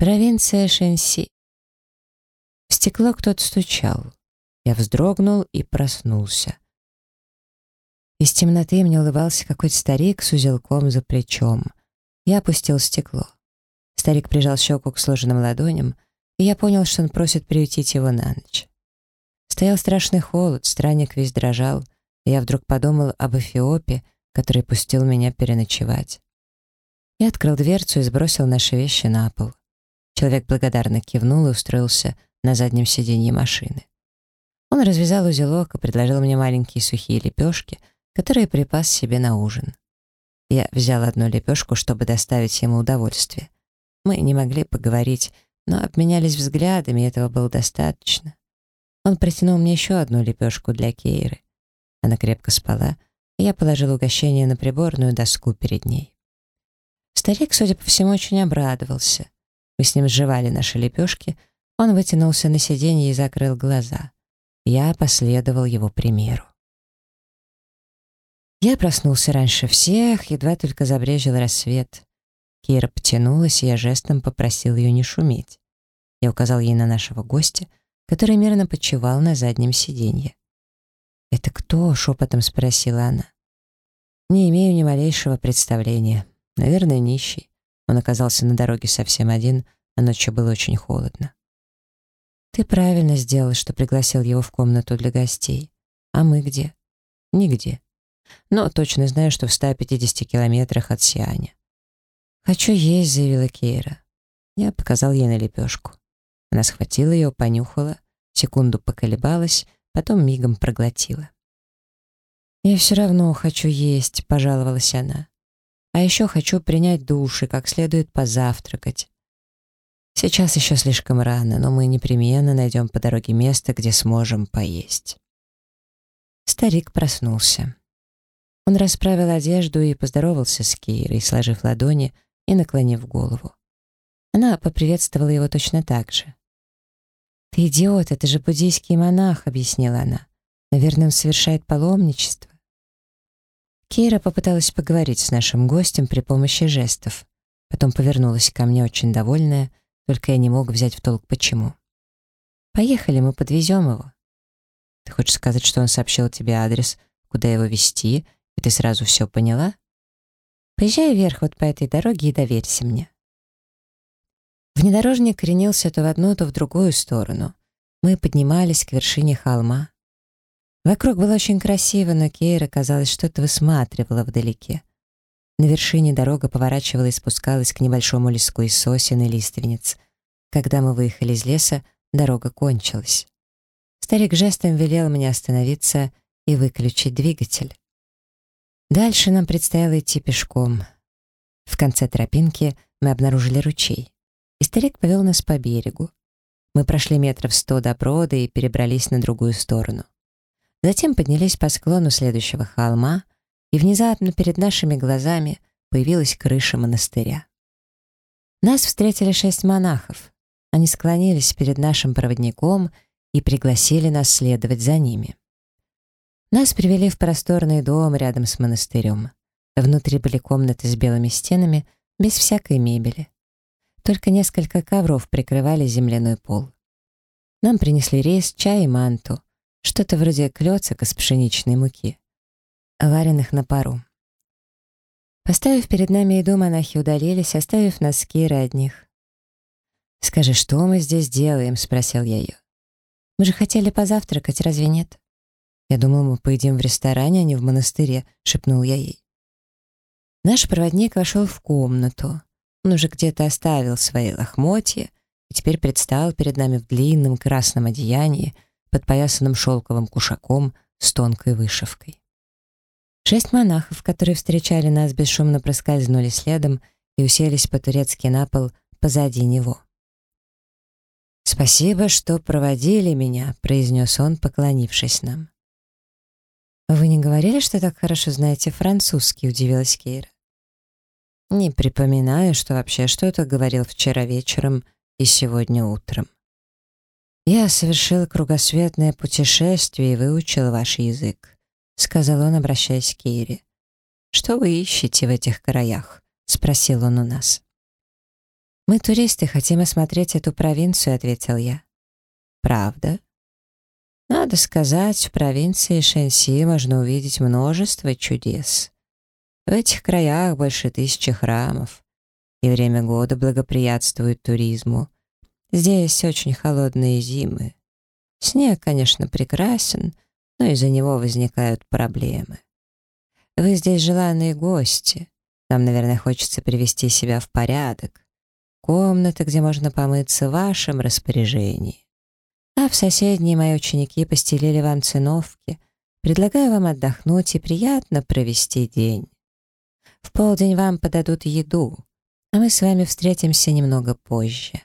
Провинция Шенси. В стекло кто-то стучал. Я вздрогнул и проснулся. Из темноты мне улыбался какой-то старик с узелком за плечом. Я опустил стекло. Старик прижал щеку к сложенным ладоням, и я понял, что он просит приютить его на ночь. Стоял страшный холод, странник весь дрожал, и я вдруг подумал об Эфиопе, который пустил меня переночевать. Я открыл дверцу и сбросил наши вещи на пол. Человек благодарно кивнул и устроился на заднем сиденье машины. Он развязал узелок и предложил мне маленькие сухие лепешки, которые припас себе на ужин. Я взял одну лепешку, чтобы доставить ему удовольствие. Мы не могли поговорить, но обменялись взглядами, и этого было достаточно. Он протянул мне еще одну лепешку для Кейры. Она крепко спала, и я положил угощение на приборную доску перед ней. Старик, судя по всему, очень обрадовался. Мы с ним сживали наши лепешки, он вытянулся на сиденье и закрыл глаза. Я последовал его примеру. Я проснулся раньше всех, едва только забрежил рассвет. Кира потянулась, и я жестом попросил ее не шуметь. Я указал ей на нашего гостя, который мирно почевал на заднем сиденье. «Это кто?» — шепотом спросила она. «Не имею ни малейшего представления. Наверное, нищий. Он оказался на дороге совсем один, а ночью было очень холодно. Ты правильно сделал, что пригласил его в комнату для гостей. А мы где? Нигде. Но точно знаю, что в 150 километрах от Сианя. «Хочу есть», — заявила Кейра. Я показал ей на лепешку. Она схватила ее, понюхала, секунду поколебалась, потом мигом проглотила. «Я все равно хочу есть», — пожаловалась она. «А еще хочу принять душ и как следует позавтракать. Сейчас еще слишком рано, но мы непременно найдем по дороге место, где сможем поесть. Старик проснулся. Он расправил одежду и поздоровался с Кирой, сложив ладони и наклонив голову. Она поприветствовала его точно так же. «Ты идиот, это же буддийский монах», — объяснила она. «Наверное, он совершает паломничество». Кира попыталась поговорить с нашим гостем при помощи жестов. Потом повернулась ко мне очень довольная только я не мог взять в толк, почему. «Поехали, мы подвезем его». «Ты хочешь сказать, что он сообщил тебе адрес, куда его везти, и ты сразу все поняла?» «Поезжай вверх вот по этой дороге и доверься мне». Внедорожник кренился то в одну, то в другую сторону. Мы поднимались к вершине холма. Вокруг было очень красиво, но Кейра, казалось, что-то высматривала вдалеке. На вершине дорога поворачивала и спускалась к небольшому леску из сосен и лиственниц. Когда мы выехали из леса, дорога кончилась. Старик жестом велел мне остановиться и выключить двигатель. Дальше нам предстояло идти пешком. В конце тропинки мы обнаружили ручей, и старик повел нас по берегу. Мы прошли метров сто до брода и перебрались на другую сторону. Затем поднялись по склону следующего холма — и внезапно перед нашими глазами появилась крыша монастыря. Нас встретили шесть монахов. Они склонились перед нашим проводником и пригласили нас следовать за ними. Нас привели в просторный дом рядом с монастырем. Внутри были комнаты с белыми стенами, без всякой мебели. Только несколько ковров прикрывали земляной пол. Нам принесли рис, чай и манту, что-то вроде клёцок из пшеничной муки вареных на пару. Поставив перед нами еду, монахи удалились, оставив нас с. «Скажи, что мы здесь делаем?» — спросил я ее. «Мы же хотели позавтракать, разве нет?» «Я думал, мы поедим в ресторане, а не в монастыре», — шепнул я ей. Наш проводник вошел в комнату. Он уже где-то оставил свои лохмотья и теперь предстал перед нами в длинном красном одеянии, подпоясанном шелковым кушаком с тонкой вышивкой. Шесть монахов, которые встречали нас, бесшумно проскользнули следом и уселись по-турецки на пол позади него. «Спасибо, что проводили меня», — произнес он, поклонившись нам. «Вы не говорили, что так хорошо знаете французский?» — удивилась Кейра. «Не припоминаю, что вообще что-то говорил вчера вечером и сегодня утром. Я совершил кругосветное путешествие и выучил ваш язык. — сказал он, обращаясь к Кире. «Что вы ищете в этих краях?» — спросил он у нас. «Мы туристы, хотим осмотреть эту провинцию», — ответил я. «Правда?» «Надо сказать, в провинции Шэньси можно увидеть множество чудес. В этих краях больше тысячи храмов, и время года благоприятствует туризму. Здесь очень холодные зимы. Снег, конечно, прекрасен, но из-за него возникают проблемы. Вы здесь желанные гости. Нам, наверное, хочется привести себя в порядок. Комната, где можно помыться в вашем распоряжении. А в соседние мои ученики постелили вам циновки. Предлагаю вам отдохнуть и приятно провести день. В полдень вам подадут еду, а мы с вами встретимся немного позже.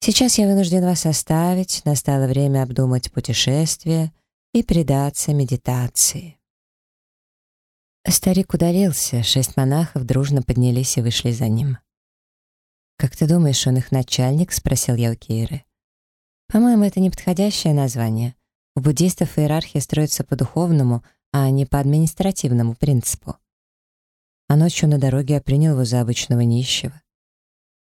Сейчас я вынужден вас оставить, настало время обдумать путешествие и предаться медитации. Старик удалился, шесть монахов дружно поднялись и вышли за ним. «Как ты думаешь, он их начальник?» — спросил я у Кейры. «По-моему, это неподходящее название. У буддистов иерархия строится по духовному, а не по административному принципу. А ночью на дороге я принял его за обычного нищего.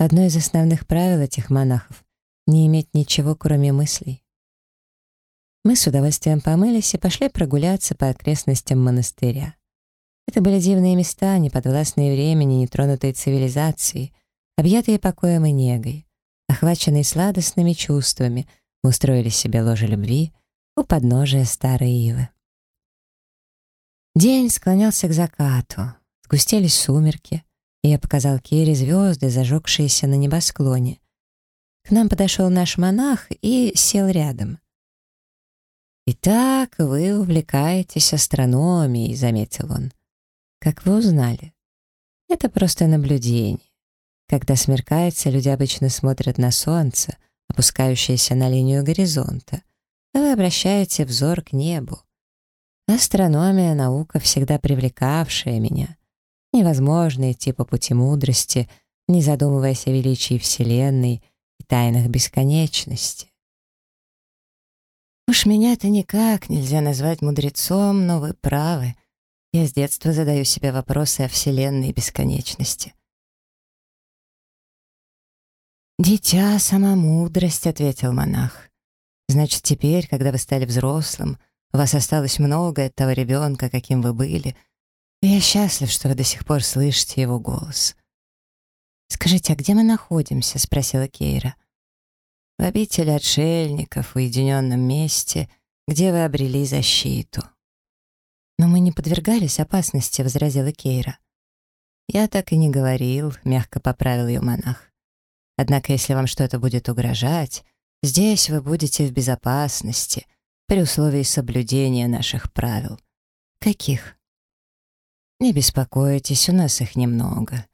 Одно из основных правил этих монахов — не иметь ничего, кроме мыслей. Мы с удовольствием помылись и пошли прогуляться по окрестностям монастыря. Это были дивные места, неподвластные времени, нетронутые цивилизацией, объятые покоем и негой. Охваченные сладостными чувствами, мы устроили себе ложе любви у подножия старой ивы. День склонялся к закату, сгустились сумерки — и я показал Керри звезды, зажегшиеся на небосклоне. К нам подошел наш монах и сел рядом. «Итак, вы увлекаетесь астрономией», — заметил он. «Как вы узнали?» «Это просто наблюдение. Когда смеркается, люди обычно смотрят на солнце, опускающееся на линию горизонта, а вы обращаете взор к небу. Астрономия — наука, всегда привлекавшая меня. Невозможно идти по пути мудрости, не задумываясь о величии Вселенной и тайнах бесконечности. Уж меня-то никак нельзя назвать мудрецом, но вы правы. Я с детства задаю себе вопросы о Вселенной и бесконечности. «Дитя — сама мудрость», — ответил монах. «Значит, теперь, когда вы стали взрослым, у вас осталось много от того ребенка, каким вы были — я счастлив, что вы до сих пор слышите его голос. «Скажите, а где мы находимся?» — спросила Кейра. «В обители отшельников, в уединенном месте, где вы обрели защиту». «Но мы не подвергались опасности», — возразила Кейра. «Я так и не говорил», — мягко поправил ее монах. «Однако, если вам что-то будет угрожать, здесь вы будете в безопасности, при условии соблюдения наших правил». «Каких?» Не беспокойтесь, у нас их немного.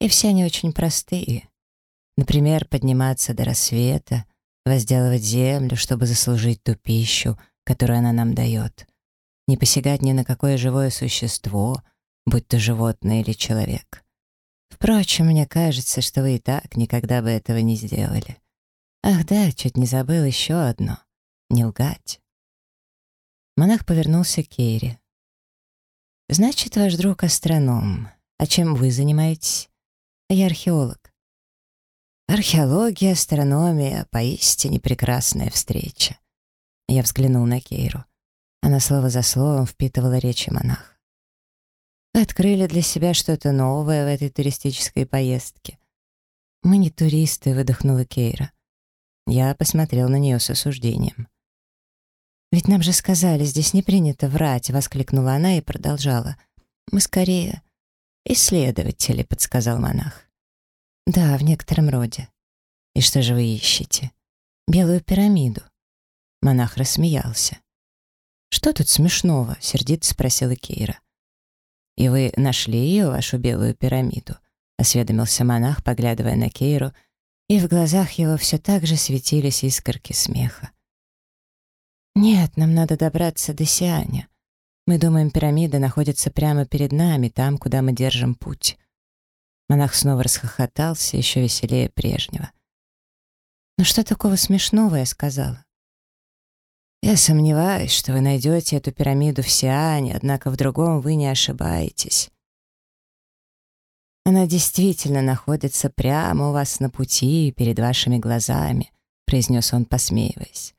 И все они очень простые. Например, подниматься до рассвета, возделывать землю, чтобы заслужить ту пищу, которую она нам дает. Не посягать ни на какое живое существо, будь то животное или человек. Впрочем, мне кажется, что вы и так никогда бы этого не сделали. Ах да, чуть не забыл еще одно. Не лгать. Монах повернулся к Кейре. «Значит, ваш друг астроном. А чем вы занимаетесь?» «Я археолог». «Археология, астрономия — поистине прекрасная встреча». Я взглянул на Кейру. Она слово за словом впитывала речи монаха. «Вы открыли для себя что-то новое в этой туристической поездке». «Мы не туристы», — выдохнула Кейра. Я посмотрел на нее с осуждением. «Ведь нам же сказали, здесь не принято врать», — воскликнула она и продолжала. «Мы скорее...» «Исследователи», — подсказал монах. «Да, в некотором роде». «И что же вы ищете?» «Белую пирамиду». Монах рассмеялся. «Что тут смешного?» — сердито спросила Кейра. «И вы нашли ее, вашу белую пирамиду?» — осведомился монах, поглядывая на Кейру, и в глазах его все так же светились искорки смеха. «Нет, нам надо добраться до Сианя. Мы думаем, пирамида находится прямо перед нами, там, куда мы держим путь». Монах снова расхохотался, еще веселее прежнего. «Ну что такого смешного?» — я сказала. «Я сомневаюсь, что вы найдете эту пирамиду в Сиане, однако в другом вы не ошибаетесь». Она действительно находится прямо у вас на пути, перед вашими глазами», — произнес он, посмеиваясь.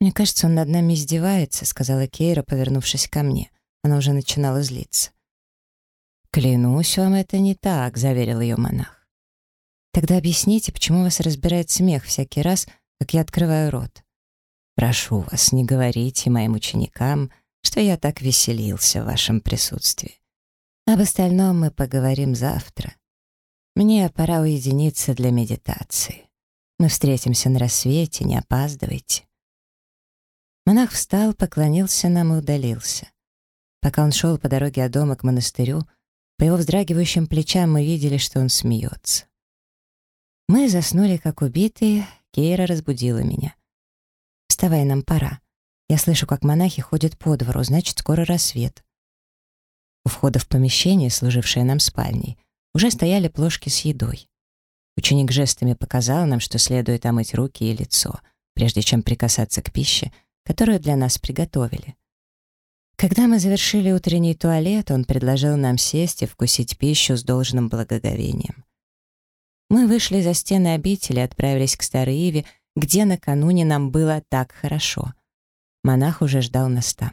«Мне кажется, он над нами издевается», — сказала Кейра, повернувшись ко мне. Она уже начинала злиться. «Клянусь вам, это не так», — заверил ее монах. «Тогда объясните, почему вас разбирает смех всякий раз, как я открываю рот?» «Прошу вас, не говорите моим ученикам, что я так веселился в вашем присутствии. Об остальном мы поговорим завтра. Мне пора уединиться для медитации. Мы встретимся на рассвете, не опаздывайте». Монах встал, поклонился нам и удалился. Пока он шел по дороге от дома к монастырю, по его вздрагивающим плечам мы видели, что он смеется. Мы заснули, как убитые, Кейра разбудила меня. «Вставай, нам пора. Я слышу, как монахи ходят по двору, значит, скоро рассвет». У входа в помещение, служившее нам спальней, уже стояли плошки с едой. Ученик жестами показал нам, что следует омыть руки и лицо, прежде чем прикасаться к пище, которую для нас приготовили. Когда мы завершили утренний туалет, он предложил нам сесть и вкусить пищу с должным благоговением. Мы вышли за стены обители и отправились к Старой Иве, где накануне нам было так хорошо. Монах уже ждал нас там.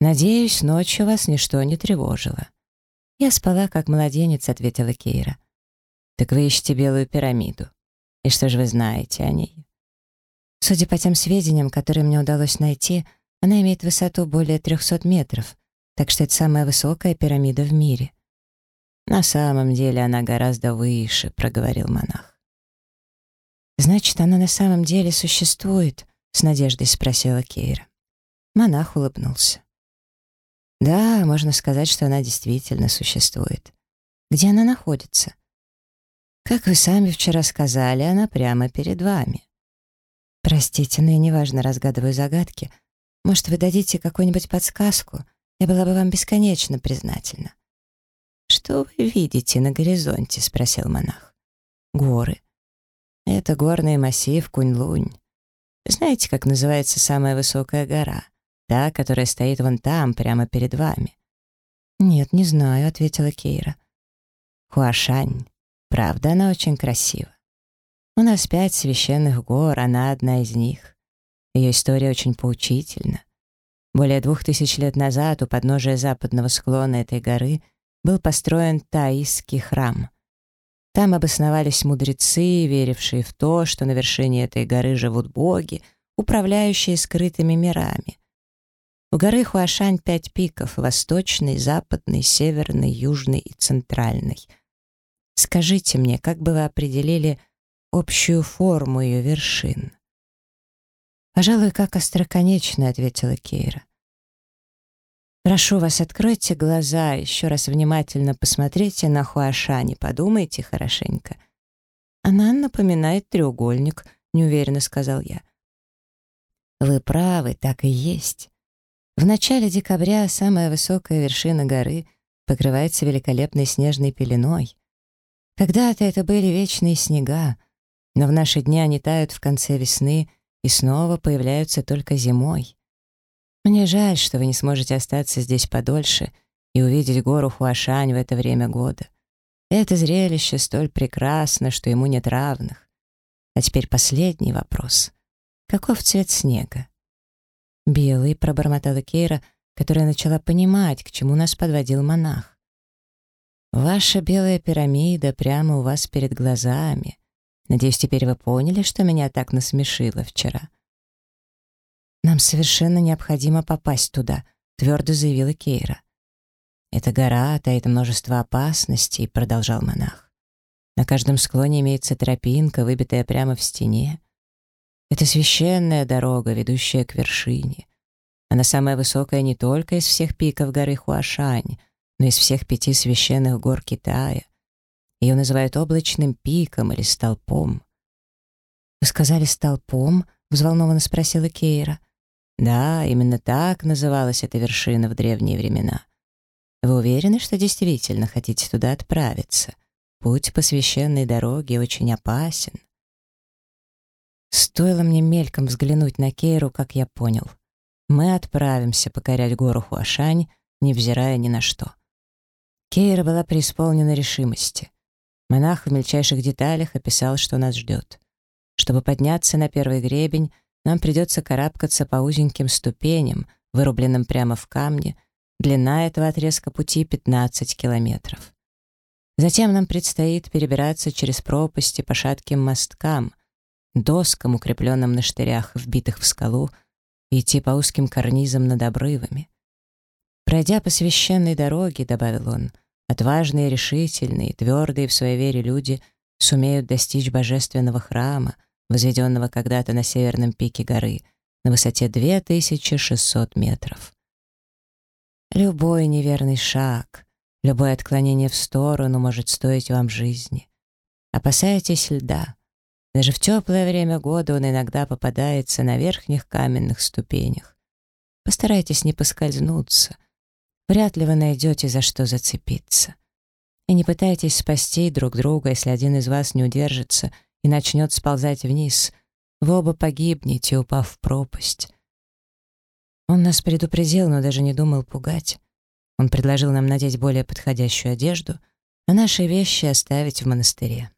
«Надеюсь, ночью вас ничто не тревожило». «Я спала, как младенец», — ответила Кейра. «Так вы ищете белую пирамиду. И что же вы знаете о ней?» Судя по тем сведениям, которые мне удалось найти, она имеет высоту более 300 метров, так что это самая высокая пирамида в мире. «На самом деле она гораздо выше», — проговорил монах. «Значит, она на самом деле существует?» — с надеждой спросила Кейра. Монах улыбнулся. «Да, можно сказать, что она действительно существует. Где она находится?» «Как вы сами вчера сказали, она прямо перед вами». «Простите, но я неважно разгадываю загадки. Может, вы дадите какую-нибудь подсказку? Я была бы вам бесконечно признательна». «Что вы видите на горизонте?» — спросил монах. «Горы. Это горный массив Кунь-Лунь. Знаете, как называется самая высокая гора? Та, которая стоит вон там, прямо перед вами». «Нет, не знаю», — ответила Кейра. «Хуашань. Правда, она очень красива. У нас пять священных гор, она одна из них. Ее история очень поучительна. Более двух тысяч лет назад у подножия западного склона этой горы был построен Таисский храм. Там обосновались мудрецы, верившие в то, что на вершине этой горы живут боги, управляющие скрытыми мирами. У горы Хуашань пять пиков — восточный, западный, северный, южный и центральный. Скажите мне, как бы вы определили общую форму ее вершин. «Пожалуй, как остроконечно», — ответила Кейра. «Прошу вас, откройте глаза, еще раз внимательно посмотрите на Хуашани, подумайте хорошенько». «Она напоминает треугольник», — неуверенно сказал я. «Вы правы, так и есть. В начале декабря самая высокая вершина горы покрывается великолепной снежной пеленой. Когда-то это были вечные снега, но в наши дни они тают в конце весны и снова появляются только зимой. Мне жаль, что вы не сможете остаться здесь подольше и увидеть гору Хуашань в это время года. Это зрелище столь прекрасно, что ему нет равных. А теперь последний вопрос. Каков цвет снега? Белый, пробормотала Кейра, которая начала понимать, к чему нас подводил монах. Ваша белая пирамида прямо у вас перед глазами. Надеюсь, теперь вы поняли, что меня так насмешило вчера. Нам совершенно необходимо попасть туда, твердо заявила Кейра. Эта гора таит множество опасностей, продолжал монах. На каждом склоне имеется тропинка, выбитая прямо в стене. Это священная дорога, ведущая к вершине. Она самая высокая не только из всех пиков горы Хуашань, но из всех пяти священных гор Китая. Ее называют облачным пиком или столпом. «Вы сказали столпом?» — взволнованно спросила Кейра. «Да, именно так называлась эта вершина в древние времена. Вы уверены, что действительно хотите туда отправиться? Путь по священной дороге очень опасен». Стоило мне мельком взглянуть на Кейру, как я понял. Мы отправимся покорять гору Хуашань, невзирая ни на что. Кейра была преисполнена решимости. Монах в мельчайших деталях описал, что нас ждет. Чтобы подняться на первый гребень, нам придется карабкаться по узеньким ступеням, вырубленным прямо в камне. Длина этого отрезка пути 15 километров. Затем нам предстоит перебираться через пропасти по шатким мосткам, доскам, укрепленным на штырях, вбитых в скалу, и идти по узким карнизам над обрывами. Пройдя по священной дороге, добавил он, отважные, решительные, твердые в своей вере люди сумеют достичь божественного храма, возведенного когда-то на северном пике горы, на высоте 2600 метров. Любой неверный шаг, любое отклонение в сторону может стоить вам жизни. Опасайтесь льда. Даже в теплое время года он иногда попадается на верхних каменных ступенях. Постарайтесь не поскользнуться, вряд ли вы найдете за что зацепиться. И не пытайтесь спасти друг друга, если один из вас не удержится и начнет сползать вниз. Вы оба погибнете, упав в пропасть. Он нас предупредил, но даже не думал пугать. Он предложил нам надеть более подходящую одежду, а наши вещи оставить в монастыре.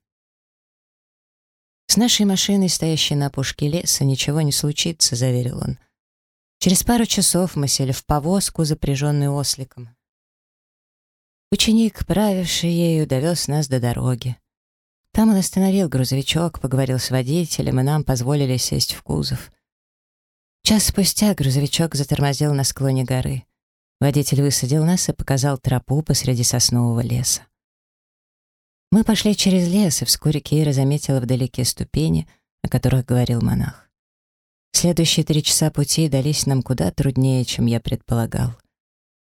«С нашей машиной, стоящей на опушке леса, ничего не случится», — заверил он. Через пару часов мы сели в повозку, запряженную осликом. Ученик, правивший ею, довез нас до дороги. Там он остановил грузовичок, поговорил с водителем, и нам позволили сесть в кузов. Час спустя грузовичок затормозил на склоне горы. Водитель высадил нас и показал тропу посреди соснового леса. Мы пошли через лес, и вскоре Кейра заметила вдалеке ступени, о которых говорил монах. Следующие три часа пути дались нам куда труднее, чем я предполагал.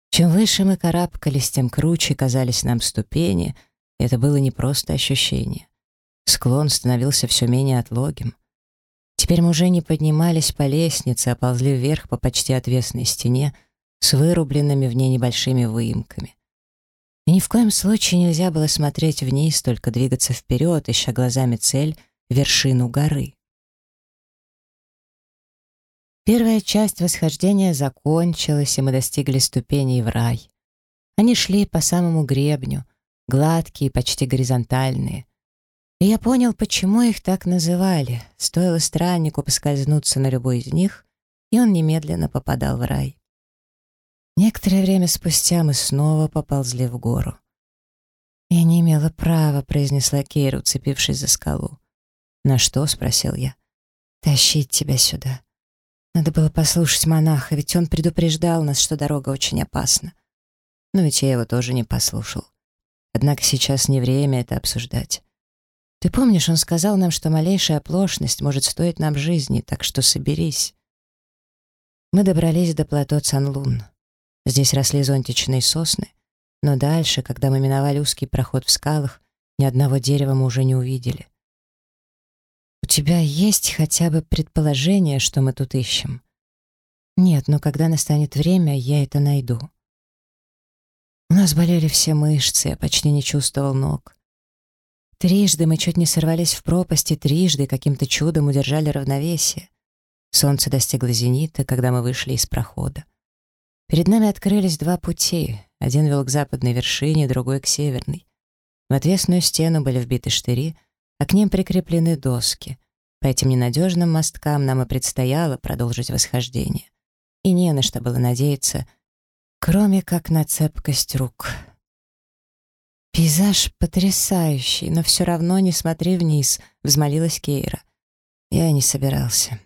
Чем выше мы карабкались, тем круче казались нам ступени, и это было не просто ощущение. Склон становился все менее отлогим. Теперь мы уже не поднимались по лестнице, а ползли вверх по почти отвесной стене с вырубленными в ней небольшими выемками. И ни в коем случае нельзя было смотреть вниз, только двигаться вперед, ища глазами цель — вершину горы. Первая часть восхождения закончилась, и мы достигли ступеней в рай. Они шли по самому гребню, гладкие, почти горизонтальные. И я понял, почему их так называли. Стоило страннику поскользнуться на любой из них, и он немедленно попадал в рай. Некоторое время спустя мы снова поползли в гору. «Я не имела права», — произнесла Кейра, уцепившись за скалу. «На что?» — спросил я. «Тащить тебя сюда. Надо было послушать монаха, ведь он предупреждал нас, что дорога очень опасна. Но ведь я его тоже не послушал. Однако сейчас не время это обсуждать. Ты помнишь, он сказал нам, что малейшая оплошность может стоить нам жизни, так что соберись. Мы добрались до плато Цанлун. Здесь росли зонтичные сосны, но дальше, когда мы миновали узкий проход в скалах, ни одного дерева мы уже не увидели. «У тебя есть хотя бы предположение, что мы тут ищем?» «Нет, но когда настанет время, я это найду». У нас болели все мышцы, я почти не чувствовал ног. Трижды мы чуть не сорвались в пропасть, и трижды каким-то чудом удержали равновесие. Солнце достигло зенита, когда мы вышли из прохода. Перед нами открылись два пути. Один вел к западной вершине, другой — к северной. В отвесную стену были вбиты штыри, а к ним прикреплены доски. По этим ненадежным мосткам нам и предстояло продолжить восхождение. И не на что было надеяться, кроме как на цепкость рук. «Пейзаж потрясающий, но все равно не смотри вниз», — взмолилась Кейра. Я не собирался.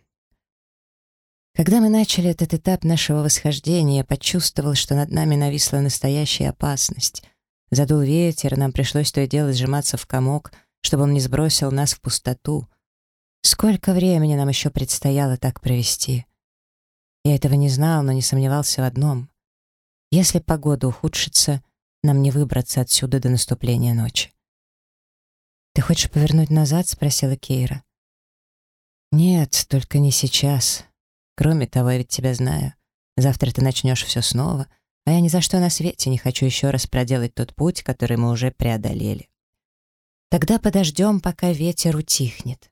Когда мы начали этот этап нашего восхождения, я почувствовал, что над нами нависла настоящая опасность. Задул ветер, нам пришлось то и дело сжиматься в комок — чтобы он не сбросил нас в пустоту. Сколько времени нам еще предстояло так провести? Я этого не знал, но не сомневался в одном. Если погода ухудшится, нам не выбраться отсюда до наступления ночи. «Ты хочешь повернуть назад?» — спросила Кейра. «Нет, только не сейчас. Кроме того, я ведь тебя знаю. Завтра ты начнешь все снова, а я ни за что на свете не хочу еще раз проделать тот путь, который мы уже преодолели». Тогда подождем, пока ветер утихнет.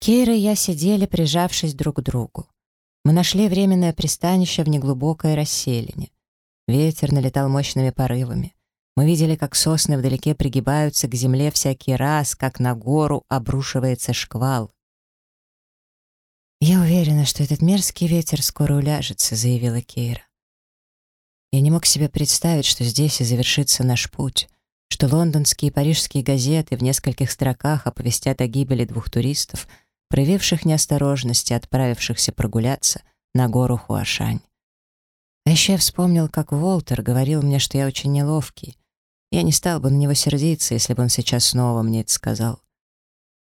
Кейра и я сидели, прижавшись друг к другу. Мы нашли временное пристанище в неглубокой расселине. Ветер налетал мощными порывами. Мы видели, как сосны вдалеке пригибаются к земле всякий раз, как на гору обрушивается шквал. «Я уверена, что этот мерзкий ветер скоро уляжется», — заявила Кейра. Я не мог себе представить, что здесь и завершится наш путь, что лондонские и парижские газеты в нескольких строках оповестят о гибели двух туристов, проявивших неосторожность и отправившихся прогуляться на гору Хуашань. А еще я вспомнил, как Уолтер говорил мне, что я очень неловкий. Я не стал бы на него сердиться, если бы он сейчас снова мне это сказал.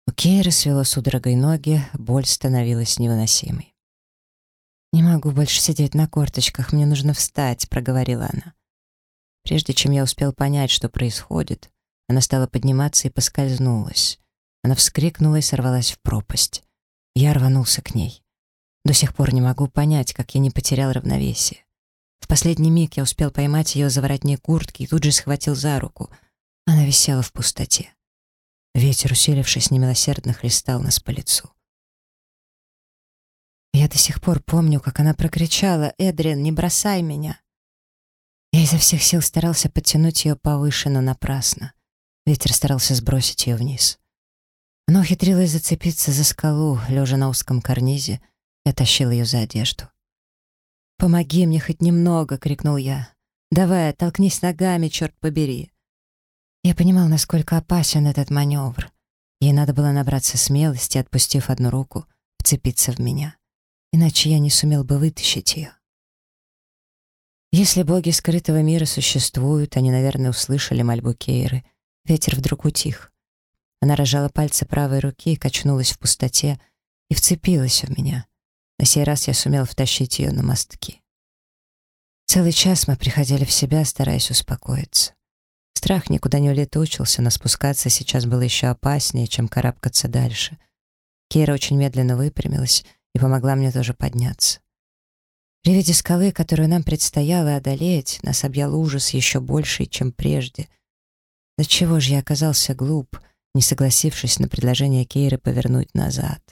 У Кейры свело судорогой ноги, боль становилась невыносимой. «Не могу больше сидеть на корточках, мне нужно встать», — проговорила она. Прежде чем я успел понять, что происходит, она стала подниматься и поскользнулась. Она вскрикнула и сорвалась в пропасть. Я рванулся к ней. До сих пор не могу понять, как я не потерял равновесие. В последний миг я успел поймать ее за воротник куртки и тут же схватил за руку. Она висела в пустоте. Ветер, усилившись, немилосердно хлестал нас по лицу. Я до сих пор помню, как она прокричала «Эдриан, не бросай меня!» Я изо всех сил старался подтянуть ее повыше, но напрасно. Ветер старался сбросить ее вниз. Она ухитрилась зацепиться за скалу, лежа на узком карнизе, и тащил ее за одежду. «Помоги мне хоть немного!» — крикнул я. «Давай, толкнись ногами, черт побери!» Я понимал, насколько опасен этот маневр. Ей надо было набраться смелости, отпустив одну руку, вцепиться в меня. Иначе я не сумел бы вытащить ее. Если боги скрытого мира существуют, они, наверное, услышали мольбу Кейры. Ветер вдруг утих. Она рожала пальцы правой руки, качнулась в пустоте и вцепилась в меня. На сей раз я сумел втащить ее на мостки. Целый час мы приходили в себя, стараясь успокоиться. Страх никуда не улетучился, но спускаться сейчас было еще опаснее, чем карабкаться дальше. Кейра очень медленно выпрямилась и помогла мне тоже подняться. При виде скалы, которую нам предстояло одолеть, нас объял ужас еще больший, чем прежде. До чего же я оказался глуп, не согласившись на предложение Кейры повернуть назад.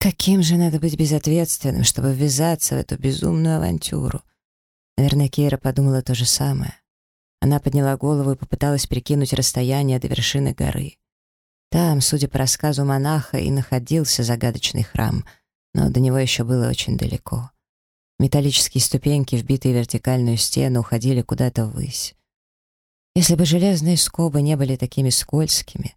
Каким же надо быть безответственным, чтобы ввязаться в эту безумную авантюру? Наверное, Кейра подумала то же самое. Она подняла голову и попыталась прикинуть расстояние до вершины горы. Там, судя по рассказу монаха, и находился загадочный храм, но до него еще было очень далеко. Металлические ступеньки, вбитые в вертикальную стену, уходили куда-то ввысь. Если бы железные скобы не были такими скользкими,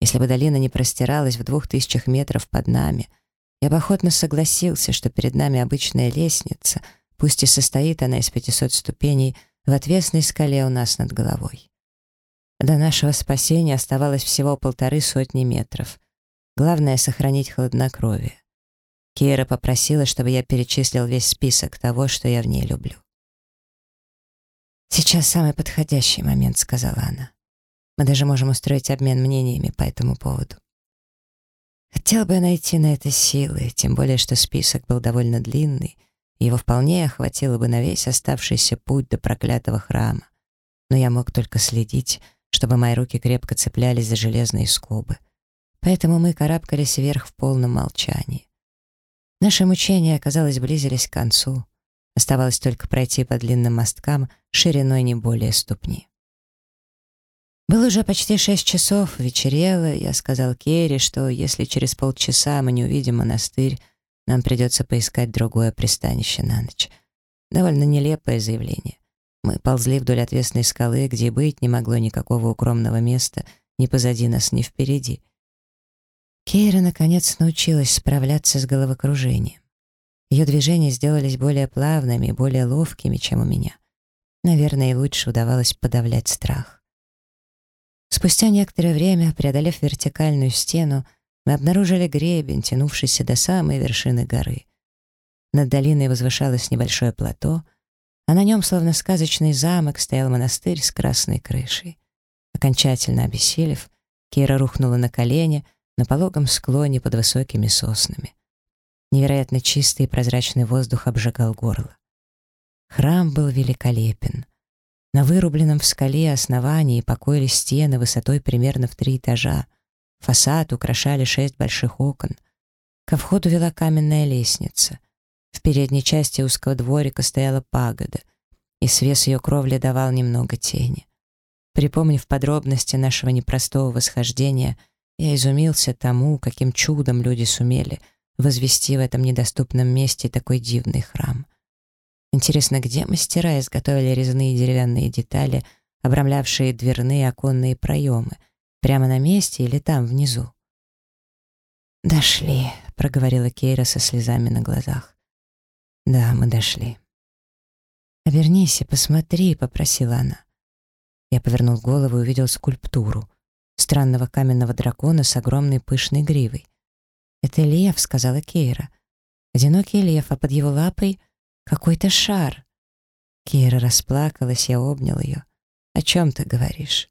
если бы долина не простиралась в двух тысячах метров под нами — я бы охотно согласился, что перед нами обычная лестница, пусть и состоит она из 500 ступеней, в отвесной скале у нас над головой. До нашего спасения оставалось всего полторы сотни метров. Главное — сохранить хладнокровие. Кейра попросила, чтобы я перечислил весь список того, что я в ней люблю. «Сейчас самый подходящий момент», — сказала она. «Мы даже можем устроить обмен мнениями по этому поводу». Хотел бы найти на это силы, тем более, что список был довольно длинный, и его вполне хватило бы на весь оставшийся путь до проклятого храма. Но я мог только следить, чтобы мои руки крепко цеплялись за железные скобы. Поэтому мы карабкались вверх в полном молчании. Наши мучения, оказалось, близились к концу. Оставалось только пройти по длинным мосткам шириной не более ступни. Было уже почти шесть часов, вечерело, я сказал Керри, что если через полчаса мы не увидим монастырь, нам придется поискать другое пристанище на ночь. Довольно нелепое заявление. Мы ползли вдоль отвесной скалы, где быть не могло никакого укромного места ни позади нас, ни впереди. Кейра, наконец, научилась справляться с головокружением. Ее движения сделались более плавными более ловкими, чем у меня. Наверное, и лучше удавалось подавлять страх. Спустя некоторое время, преодолев вертикальную стену, мы обнаружили гребень, тянувшийся до самой вершины горы. Над долиной возвышалось небольшое плато, а на нем, словно сказочный замок, стоял монастырь с красной крышей. Окончательно обессилев, Кира рухнула на колени на пологом склоне под высокими соснами. Невероятно чистый и прозрачный воздух обжигал горло. Храм был великолепен. На вырубленном в скале основании покоились стены высотой примерно в три этажа. Фасад украшали шесть больших окон. Ко входу вела каменная лестница. В передней части узкого дворика стояла пагода. и свес ее кровли давал немного тени. Припомнив подробности нашего непростого восхождения, я изумился тому, каким чудом люди сумели возвести в этом недоступном месте такой дивный храм. Интересно, где мастера изготовили резные деревянные детали, обрамлявшие дверные оконные проемы, прямо на месте или там, внизу? «Дошли», — проговорила Кейра со слезами на глазах. «Да, мы дошли». «Обернись и посмотри», — попросила она. Я повернул голову и увидел скульптуру странного каменного дракона с огромной пышной гривой. «Это лев», — сказала Кейра. «Одинокий лев, а под его лапой какой-то шар». Кейра расплакалась, я обнял ее. «О чем ты говоришь?»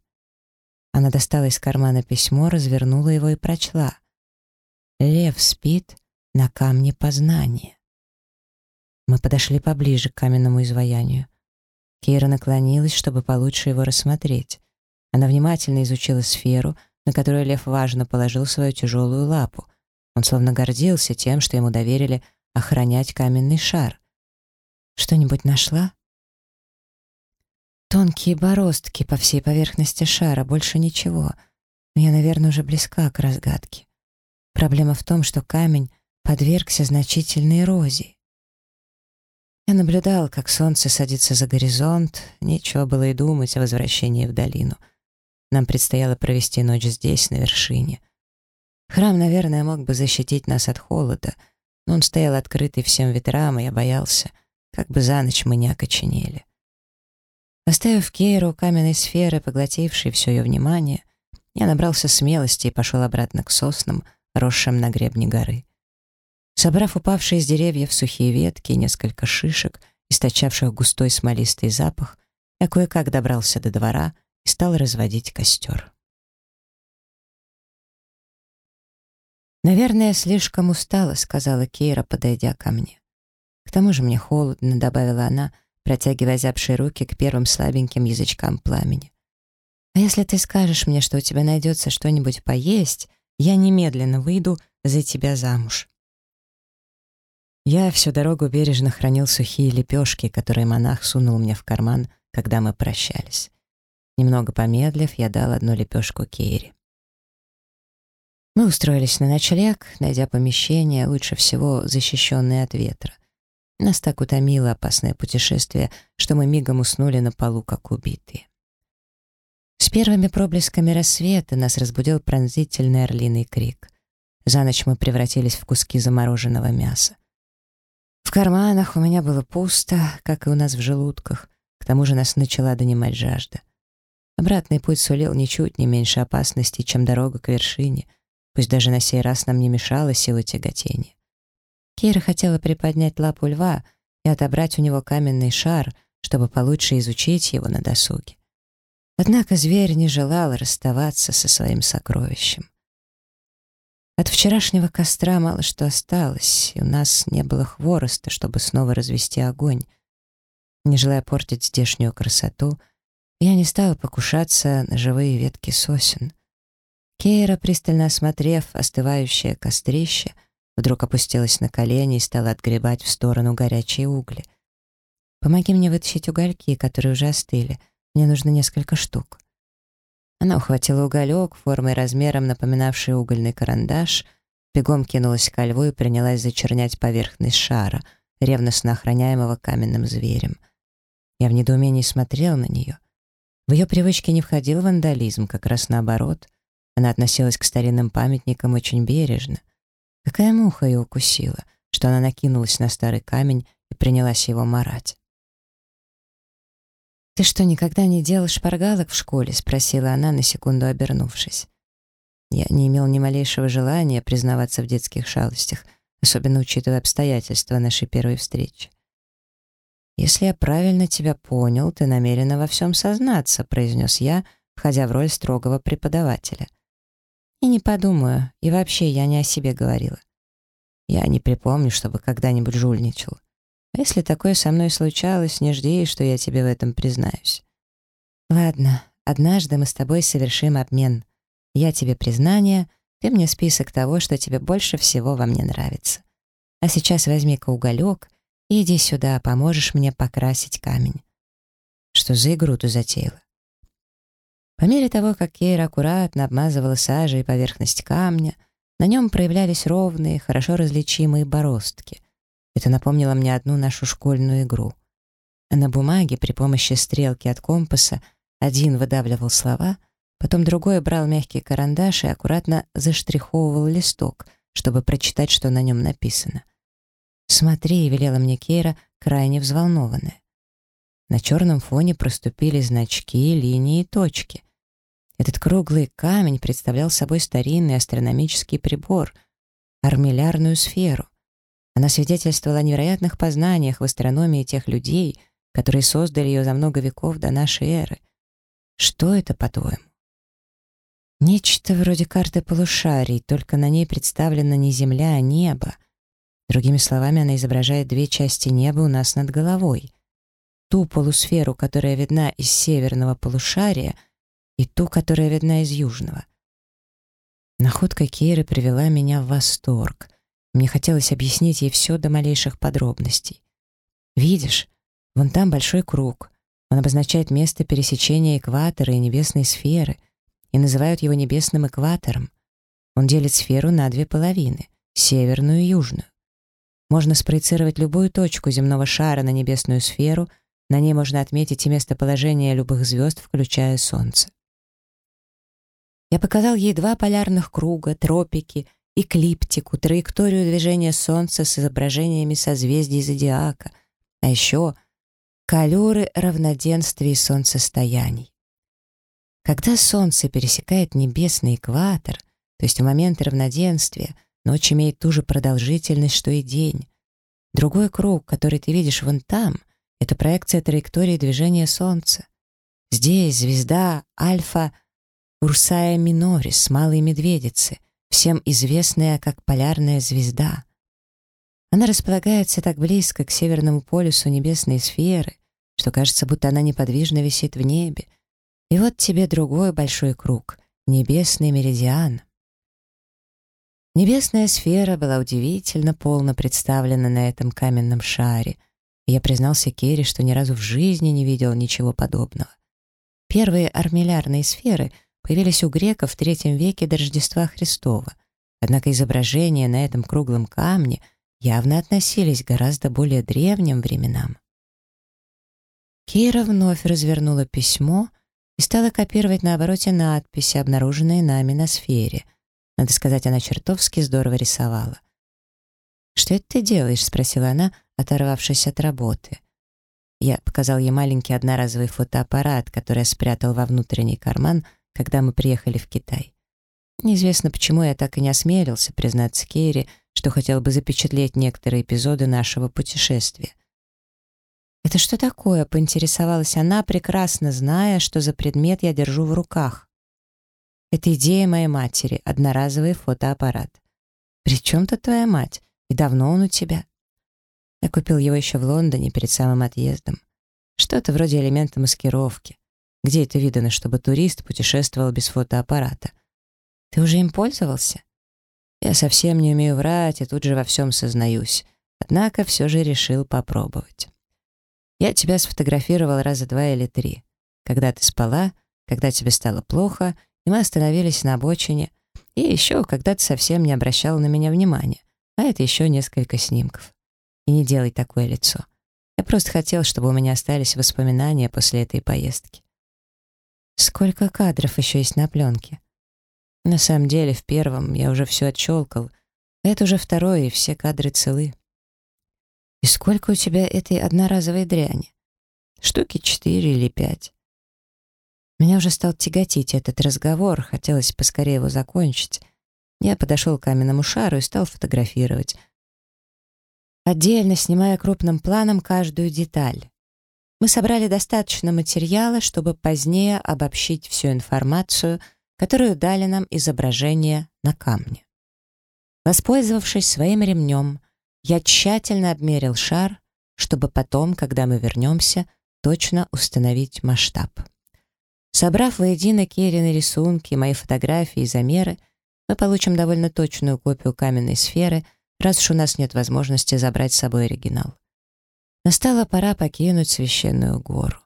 Она достала из кармана письмо, развернула его и прочла. «Лев спит на камне познания». Мы подошли поближе к каменному изваянию. Кейра наклонилась, чтобы получше его рассмотреть. Она внимательно изучила сферу, на которую лев важно положил свою тяжелую лапу. Он словно гордился тем, что ему доверили охранять каменный шар. «Что-нибудь нашла?» Тонкие бороздки по всей поверхности шара, больше ничего. Но я, наверное, уже близка к разгадке. Проблема в том, что камень подвергся значительной эрозии. Я наблюдал, как солнце садится за горизонт, нечего было и думать о возвращении в долину. Нам предстояло провести ночь здесь, на вершине. Храм, наверное, мог бы защитить нас от холода, но он стоял открытый всем ветрам, и я боялся, как бы за ночь мы не окоченели. Оставив Кейру каменной сферы, поглотившей все ее внимание, я набрался смелости и пошел обратно к соснам, росшим на гребне горы. Собрав упавшие с деревьев сухие ветки и несколько шишек, источавших густой смолистый запах, я кое-как добрался до двора и стал разводить костер. «Наверное, слишком устала», — сказала Кейра, подойдя ко мне. «К тому же мне холодно», — добавила она, протягивая зябшие руки к первым слабеньким язычкам пламени. «А если ты скажешь мне, что у тебя найдется что-нибудь поесть, я немедленно выйду за тебя замуж». Я всю дорогу бережно хранил сухие лепешки, которые монах сунул мне в карман, когда мы прощались. Немного помедлив, я дал одну лепешку Кейри. Мы устроились на ночлег, найдя помещение, лучше всего защищенное от ветра. Нас так утомило опасное путешествие, что мы мигом уснули на полу, как убитые. С первыми проблесками рассвета нас разбудил пронзительный орлиный крик. За ночь мы превратились в куски замороженного мяса. В карманах у меня было пусто, как и у нас в желудках. К тому же нас начала донимать жажда. Обратный путь сулил ничуть не меньше опасности, чем дорога к вершине, пусть даже на сей раз нам не мешала сила тяготения. Кира хотела приподнять лапу льва и отобрать у него каменный шар, чтобы получше изучить его на досуге. Однако зверь не желал расставаться со своим сокровищем. От вчерашнего костра мало что осталось, и у нас не было хвороста, чтобы снова развести огонь. Не желая портить здешнюю красоту, я не стала покушаться на живые ветки сосен. Кейра, пристально осмотрев остывающее кострище, вдруг опустилась на колени и стала отгребать в сторону горячие угли. «Помоги мне вытащить угольки, которые уже остыли. Мне нужно несколько штук». Она ухватила уголек, формой и размером напоминавший угольный карандаш, бегом кинулась ко льву и принялась зачернять поверхность шара, ревностно охраняемого каменным зверем. Я в недоумении смотрел на нее. В ее привычки не входил вандализм, как раз наоборот. Она относилась к старинным памятникам очень бережно. Какая муха ее укусила, что она накинулась на старый камень и принялась его марать. «Ты что, никогда не делал шпаргалок в школе?» — спросила она, на секунду обернувшись. Я не имел ни малейшего желания признаваться в детских шалостях, особенно учитывая обстоятельства нашей первой встречи. «Если я правильно тебя понял, ты намерена во всем сознаться», — произнес я, входя в роль строгого преподавателя. «И не подумаю, и вообще я не о себе говорила. Я не припомню, чтобы когда-нибудь жульничал. А если такое со мной случалось, не жди, что я тебе в этом признаюсь. Ладно, однажды мы с тобой совершим обмен. Я тебе признание, ты мне список того, что тебе больше всего во мне нравится. А сейчас возьми-ка уголек — Иди сюда, поможешь мне покрасить камень. Что за игру ты затеяла? По мере того, как Кейра аккуратно обмазывала сажей поверхность камня, на нем проявлялись ровные, хорошо различимые бороздки. Это напомнило мне одну нашу школьную игру. На бумаге при помощи стрелки от компаса один выдавливал слова, потом другой брал мягкий карандаш и аккуратно заштриховывал листок, чтобы прочитать, что на нем написано. «Смотри», — велела мне Кейра, крайне взволнованная. На черном фоне проступили значки, линии и точки. Этот круглый камень представлял собой старинный астрономический прибор — армиллярную сферу. Она свидетельствовала о невероятных познаниях в астрономии тех людей, которые создали ее за много веков до нашей эры. Что это, по-твоему? Нечто вроде карты полушарий, только на ней представлена не Земля, а небо. Другими словами, она изображает две части неба у нас над головой. Ту полусферу, которая видна из северного полушария — и ту, которая видна из южного. Находка Кейры привела меня в восторг. Мне хотелось объяснить ей все до малейших подробностей. «Видишь, вон там большой круг. Он обозначает место пересечения экватора и небесной сферы, и называют его небесным экватором. Он делит сферу на две половины — северную и южную. Можно спроецировать любую точку земного шара на небесную сферу, на ней можно отметить и местоположение любых звезд, включая Солнце. Я показал ей два полярных круга, тропики, эклиптику, траекторию движения Солнца с изображениями созвездий зодиака, а еще колеры равноденствия и солнцестояний. Когда Солнце пересекает небесный экватор, то есть в момент равноденствия, ночь имеет ту же продолжительность, что и день. Другой круг, который ты видишь вон там, это проекция траектории движения Солнца. Здесь звезда Альфа — Урсая Минорис, Малой Медведицы, всем известная как полярная звезда. Она располагается так близко к северному полюсу небесной сферы, что кажется, будто она неподвижно висит в небе. И вот тебе другой большой круг — небесный меридиан. Небесная сфера была удивительно полно представлена на этом каменном шаре, и я признался Керри, что ни разу в жизни не видел ничего подобного. Первые армиллярные сферы — появились у греков в III веке до Рождества Христова, однако изображения на этом круглом камне явно относились к гораздо более древним временам. Кира вновь развернула письмо и стала копировать на обороте надписи, обнаруженные нами на сфере. Надо сказать, она чертовски здорово рисовала. «Что это ты делаешь?» — спросила она, оторвавшись от работы. Я показал ей маленький одноразовый фотоаппарат, который я спрятал во внутренний карман — когда мы приехали в Китай. Неизвестно, почему я так и не осмелился признаться Кейри, что хотел бы запечатлеть некоторые эпизоды нашего путешествия. «Это что такое?» — поинтересовалась она, прекрасно зная, что за предмет я держу в руках. «Это идея моей матери, одноразовый фотоаппарат. При чем тут твоя мать? И давно он у тебя?» Я купил его еще в Лондоне перед самым отъездом. Что-то вроде элемента маскировки. Где это видано, чтобы турист путешествовал без фотоаппарата? Ты уже им пользовался? Я совсем не умею врать и тут же во всем сознаюсь. Однако все же решил попробовать. Я тебя сфотографировал раза два или три. Когда ты спала, когда тебе стало плохо, и мы остановились на обочине, и еще, когда ты совсем не обращал на меня внимания. А это еще несколько снимков. И не делай такое лицо. Я просто хотел, чтобы у меня остались воспоминания после этой поездки. Сколько кадров еще есть на пленке? На самом деле, в первом я уже все отщелкал. Это уже второй, и все кадры целы. И сколько у тебя этой одноразовой дряни? Штуки четыре или пять. Меня уже стал тяготить этот разговор, хотелось поскорее его закончить. Я подошел к каменному шару и стал фотографировать. Отдельно снимая крупным планом каждую деталь. Мы собрали достаточно материала, чтобы позднее обобщить всю информацию, которую дали нам изображение на камне. Воспользовавшись своим ремнем, я тщательно обмерил шар, чтобы потом, когда мы вернемся, точно установить масштаб. Собрав воедино Керины рисунки, мои фотографии и замеры, мы получим довольно точную копию каменной сферы, раз уж у нас нет возможности забрать с собой оригинал. Настала пора покинуть священную гору.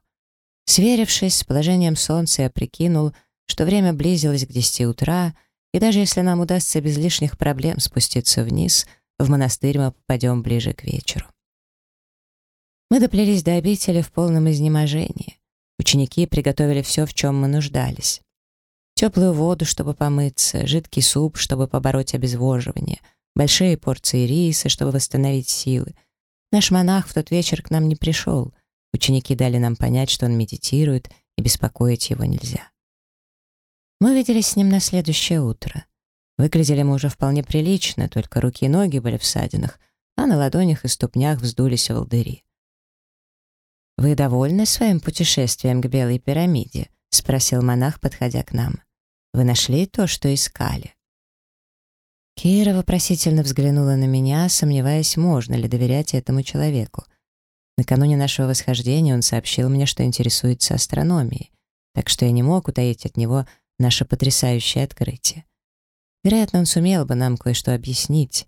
Сверившись с положением солнца, я прикинул, что время близилось к десяти утра, и даже если нам удастся без лишних проблем спуститься вниз, в монастырь мы попадем ближе к вечеру. Мы доплелись до обители в полном изнеможении. Ученики приготовили все, в чем мы нуждались. Теплую воду, чтобы помыться, жидкий суп, чтобы побороть обезвоживание, большие порции риса, чтобы восстановить силы. Наш монах в тот вечер к нам не пришел. Ученики дали нам понять, что он медитирует, и беспокоить его нельзя. Мы виделись с ним на следующее утро. Выглядели мы уже вполне прилично, только руки и ноги были в садинах, а на ладонях и ступнях вздулись волдыри. «Вы довольны своим путешествием к Белой пирамиде?» — спросил монах, подходя к нам. «Вы нашли то, что искали?» Кира вопросительно взглянула на меня, сомневаясь, можно ли доверять этому человеку. Накануне нашего восхождения он сообщил мне, что интересуется астрономией, так что я не мог утаить от него наше потрясающее открытие. Вероятно, он сумел бы нам кое-что объяснить.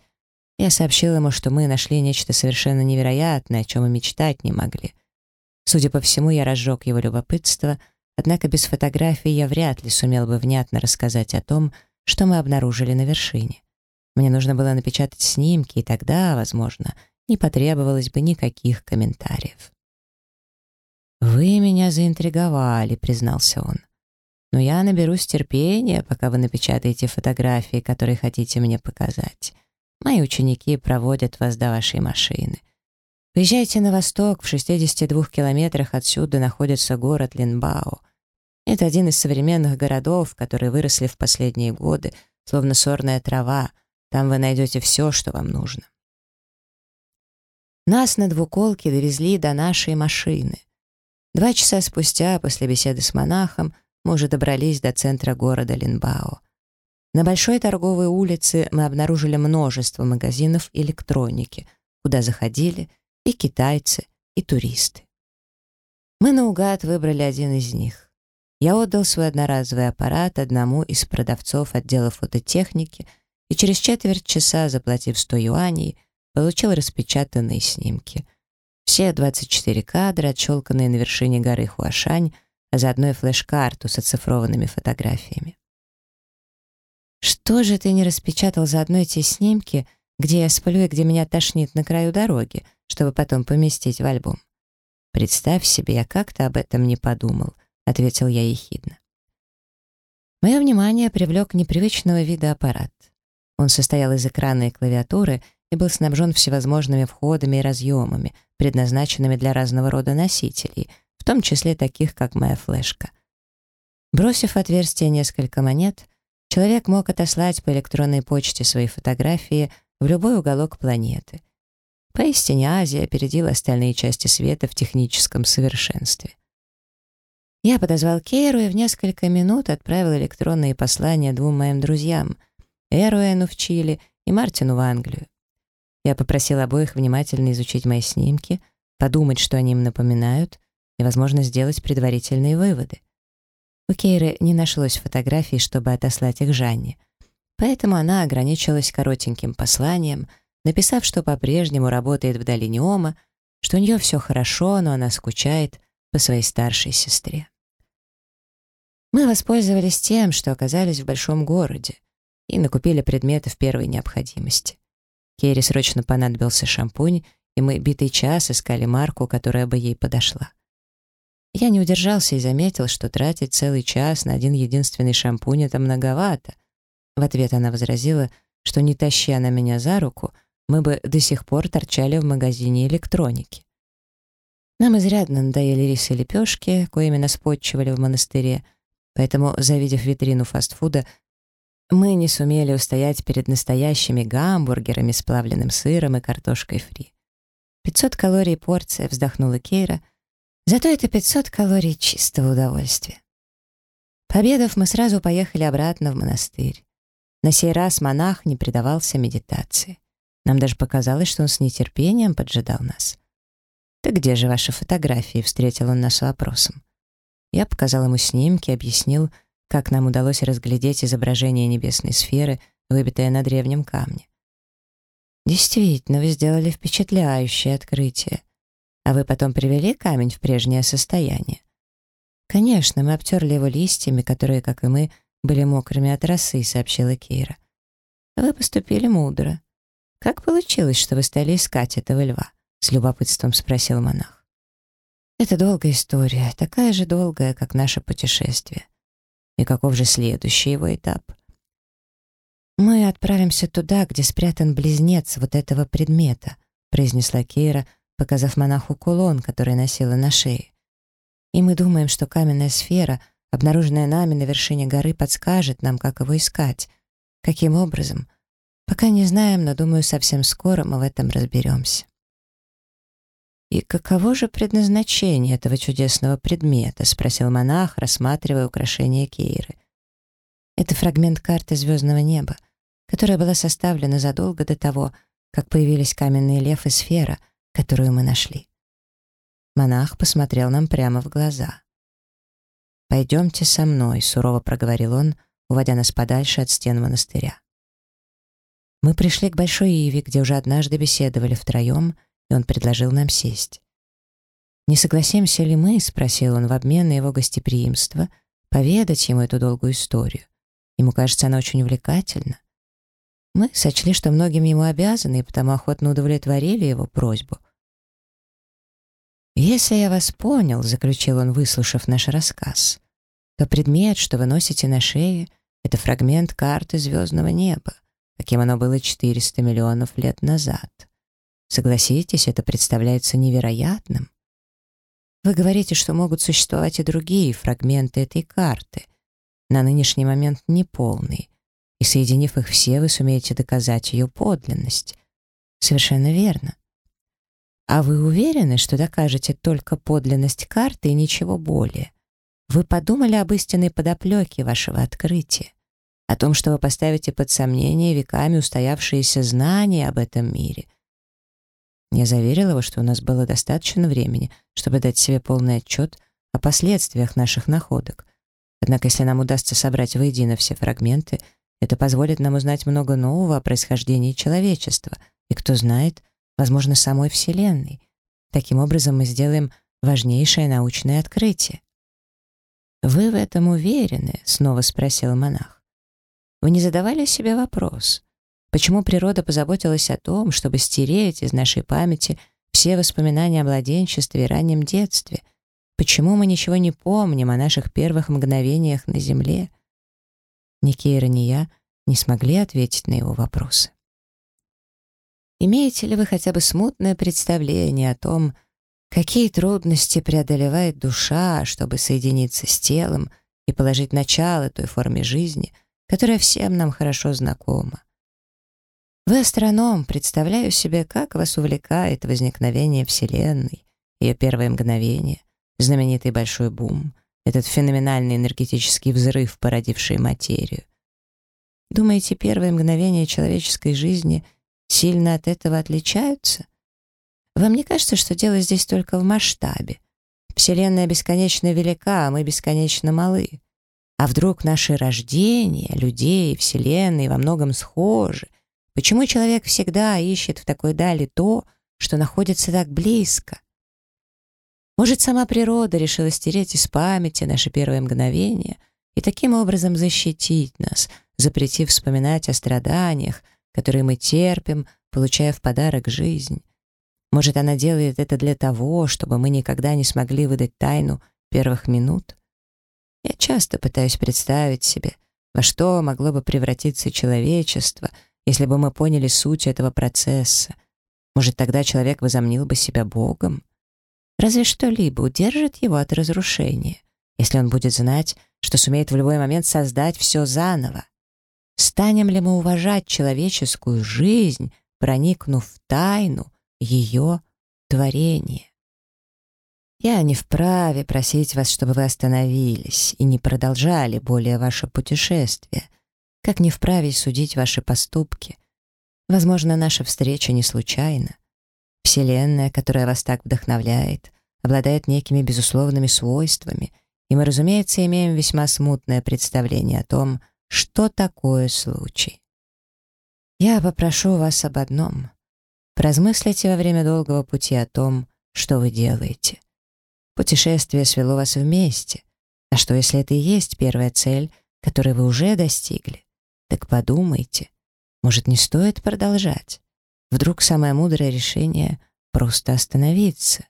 Я сообщил ему, что мы нашли нечто совершенно невероятное, о чем и мечтать не могли. Судя по всему, я разжег его любопытство, однако без фотографий я вряд ли сумел бы внятно рассказать о том, что мы обнаружили на вершине. Мне нужно было напечатать снимки, и тогда, возможно, не потребовалось бы никаких комментариев. «Вы меня заинтриговали», — признался он. «Но я наберусь терпения, пока вы напечатаете фотографии, которые хотите мне показать. Мои ученики проводят вас до вашей машины. Поезжайте на восток, в 62 километрах отсюда находится город Линбао. Это один из современных городов, которые выросли в последние годы, словно сорная трава. Там вы найдете все, что вам нужно. Нас на двуколке довезли до нашей машины. Два часа спустя, после беседы с монахом, мы уже добрались до центра города Линбао. На большой торговой улице мы обнаружили множество магазинов электроники, куда заходили и китайцы, и туристы. Мы наугад выбрали один из них. Я отдал свой одноразовый аппарат одному из продавцов отдела фототехники и через четверть часа, заплатив 100 юаней, получил распечатанные снимки. Все 24 кадра, отщелканные на вершине горы Хуашань, а заодно и флеш-карту с оцифрованными фотографиями. «Что же ты не распечатал заодно эти снимки, где я сплю и где меня тошнит на краю дороги, чтобы потом поместить в альбом?» «Представь себе, я как-то об этом не подумал», — ответил я ехидно. Мое внимание привлек непривычного вида аппарат. Он состоял из экрана и клавиатуры и был снабжен всевозможными входами и разъемами, предназначенными для разного рода носителей, в том числе таких, как моя флешка. Бросив в отверстие несколько монет, человек мог отослать по электронной почте свои фотографии в любой уголок планеты. Поистине Азия опередила остальные части света в техническом совершенстве. Я подозвал Кейру и в несколько минут отправил электронные послания двум моим друзьям — Эруэну в Чили и Мартину в Англию. Я попросил обоих внимательно изучить мои снимки, подумать, что они им напоминают, и, возможно, сделать предварительные выводы. У Кейры не нашлось фотографий, чтобы отослать их Жанне, поэтому она ограничилась коротеньким посланием, написав, что по-прежнему работает в долине Ома, что у нее все хорошо, но она скучает по своей старшей сестре. Мы воспользовались тем, что оказались в большом городе, и накупили предметов первой необходимости. Керри срочно понадобился шампунь, и мы битый час искали марку, которая бы ей подошла. Я не удержался и заметил, что тратить целый час на один единственный шампунь — это многовато. В ответ она возразила, что не тащи она меня за руку, мы бы до сих пор торчали в магазине электроники. Нам изрядно надоели рис и лепешки, коими нас подчивали в монастыре, поэтому, завидев витрину фастфуда, мы не сумели устоять перед настоящими гамбургерами с плавленным сыром и картошкой фри. 500 калорий порция, вздохнула Кейра. Зато это 500 калорий чистого удовольствия. Пообедав, мы сразу поехали обратно в монастырь. На сей раз монах не предавался медитации. Нам даже показалось, что он с нетерпением поджидал нас. «Так где же ваши фотографии?» — встретил он нас вопросом. Я показал ему снимки, объяснил, как нам удалось разглядеть изображение небесной сферы, выбитое на древнем камне. Действительно, вы сделали впечатляющее открытие. А вы потом привели камень в прежнее состояние. «Конечно, мы обтерли его листьями, которые, как и мы, были мокрыми от росы», — сообщила Кейра. «Вы поступили мудро. Как получилось, что вы стали искать этого льва?» — с любопытством спросил монах. «Это долгая история, такая же долгая, как наше путешествие. И каков же следующий его этап?» «Мы отправимся туда, где спрятан близнец вот этого предмета», произнесла Кейра, показав монаху кулон, который носила на шее. «И мы думаем, что каменная сфера, обнаруженная нами на вершине горы, подскажет нам, как его искать. Каким образом? Пока не знаем, но, думаю, совсем скоро мы в этом разберемся». «И каково же предназначение этого чудесного предмета?» — спросил монах, рассматривая украшение Кейры. Это фрагмент карты звездного неба, которая была составлена задолго до того, как появились каменные лев и сфера, которую мы нашли. Монах посмотрел нам прямо в глаза. «Пойдемте со мной», — сурово проговорил он, уводя нас подальше от стен монастыря. Мы пришли к Большой Иве, где уже однажды беседовали втроем, и он предложил нам сесть. «Не согласимся ли мы?» — спросил он в обмен на его гостеприимство, поведать ему эту долгую историю. Ему кажется, она очень увлекательна. Мы сочли, что многим ему обязаны, и потому охотно удовлетворили его просьбу. «Если я вас понял», — заключил он, выслушав наш рассказ, «то предмет, что вы носите на шее, — это фрагмент карты звездного неба, каким оно было 400 миллионов лет назад. Согласитесь, это представляется невероятным. Вы говорите, что могут существовать и другие фрагменты этой карты, на нынешний момент неполный, и, соединив их все, вы сумеете доказать ее подлинность. Совершенно верно. А вы уверены, что докажете только подлинность карты и ничего более? Вы подумали об истинной подоплеке вашего открытия, о том, что вы поставите под сомнение веками устоявшиеся знания об этом мире. Я заверил его, что у нас было достаточно времени, чтобы дать себе полный отчет о последствиях наших находок, Однако, если нам удастся собрать воедино все фрагменты, это позволит нам узнать много нового о происхождении человечества и, кто знает, возможно, самой Вселенной. Таким образом, мы сделаем важнейшее научное открытие. «Вы в этом уверены?» — снова спросил монах. «Вы не задавали себе вопрос, почему природа позаботилась о том, чтобы стереть из нашей памяти все воспоминания о младенчестве и раннем детстве — Почему мы ничего не помним о наших первых мгновениях на Земле? Ни Кейра, ни я не смогли ответить на его вопросы. Имеете ли вы хотя бы смутное представление о том, какие трудности преодолевает душа, чтобы соединиться с телом и положить начало той форме жизни, которая всем нам хорошо знакома? Вы астроном, представляю себе, как вас увлекает возникновение Вселенной, ее первое мгновение, знаменитый большой бум, этот феноменальный энергетический взрыв, породивший материю. Думаете, первые мгновения человеческой жизни сильно от этого отличаются? Вам не кажется, что дело здесь только в масштабе? Вселенная бесконечно велика, а мы бесконечно малы. А вдруг наши рождения, людей, Вселенной во многом схожи? Почему человек всегда ищет в такой дали то, что находится так близко? Может, сама природа решила стереть из памяти наши первые мгновения и таким образом защитить нас, запретив вспоминать о страданиях, которые мы терпим, получая в подарок жизнь. Может, она делает это для того, чтобы мы никогда не смогли выдать тайну первых минут? Я часто пытаюсь представить себе, во что могло бы превратиться человечество, если бы мы поняли суть этого процесса. Может, тогда человек возомнил бы себя Богом? Разве что-либо удержит его от разрушения, если он будет знать, что сумеет в любой момент создать все заново. Станем ли мы уважать человеческую жизнь, проникнув в тайну ее творения? Я не вправе просить вас, чтобы вы остановились и не продолжали более ваше путешествие, как не вправе судить ваши поступки. Возможно, наша встреча не случайна. Вселенная, которая вас так вдохновляет, обладает некими безусловными свойствами, и мы, разумеется, имеем весьма смутное представление о том, что такое случай. Я попрошу вас об одном. Поразмыслите во время долгого пути о том, что вы делаете. Путешествие свело вас вместе, А что, если это и есть первая цель, которую вы уже достигли? Так подумайте, может, не стоит продолжать? Вдруг самое мудрое решение — просто остановиться?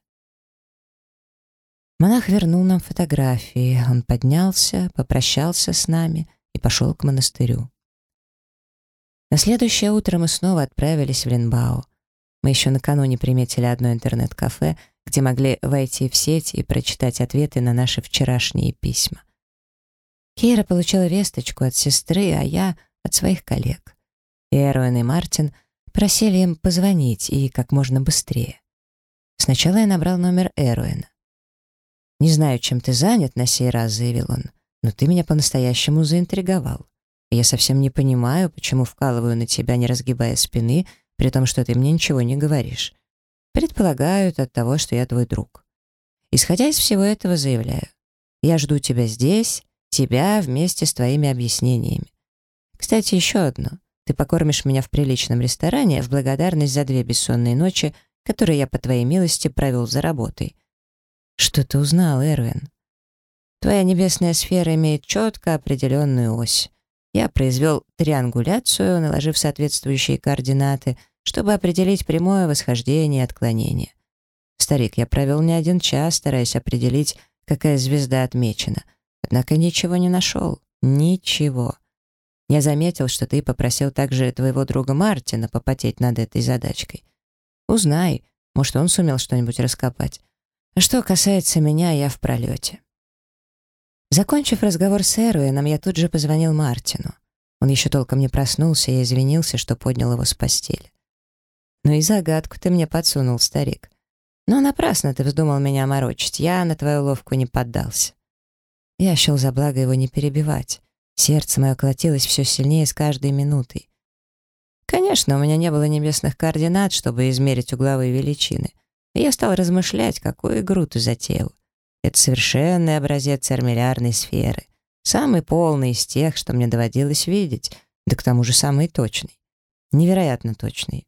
Монах вернул нам фотографии. Он поднялся, попрощался с нами и пошел к монастырю. На следующее утро мы снова отправились в Линбао. Мы еще накануне приметили одно интернет-кафе, где могли войти в сеть и прочитать ответы на наши вчерашние письма. Кейра получила весточку от сестры, а я — от своих коллег. И и Мартин просили им позвонить и как можно быстрее. Сначала я набрал номер Эруэна. «Не знаю, чем ты занят на сей раз», — заявил он, «но ты меня по-настоящему заинтриговал. Я совсем не понимаю, почему вкалываю на тебя, не разгибая спины, при том, что ты мне ничего не говоришь. Предполагают от того, что я твой друг. Исходя из всего этого, заявляю, я жду тебя здесь, тебя вместе с твоими объяснениями. Кстати, еще одно. Ты покормишь меня в приличном ресторане в благодарность за две бессонные ночи, которые я, по твоей милости, провел за работой. Что ты узнал, Эрвин? Твоя небесная сфера имеет четко определенную ось. Я произвел триангуляцию, наложив соответствующие координаты, чтобы определить прямое восхождение и отклонение. Старик, я провел не один час, стараясь определить, какая звезда отмечена. Однако ничего не нашел. Ничего. Я заметил, что ты попросил также твоего друга Мартина попотеть над этой задачкой. Узнай, может, он сумел что-нибудь раскопать. Что касается меня, я в пролете. Закончив разговор с Эруэном, я тут же позвонил Мартину. Он еще толком не проснулся и извинился, что поднял его с постели. «Ну и загадку ты мне подсунул, старик. Но напрасно ты вздумал меня морочить, я на твою ловку не поддался». Я счел за благо его не перебивать. Сердце мое колотилось все сильнее с каждой минутой. Конечно, у меня не было небесных координат, чтобы измерить угловые величины — и я стал размышлять, какую игру ты затеял. Это совершенный образец армиллярной сферы, самый полный из тех, что мне доводилось видеть, да к тому же самый точный. Невероятно точный.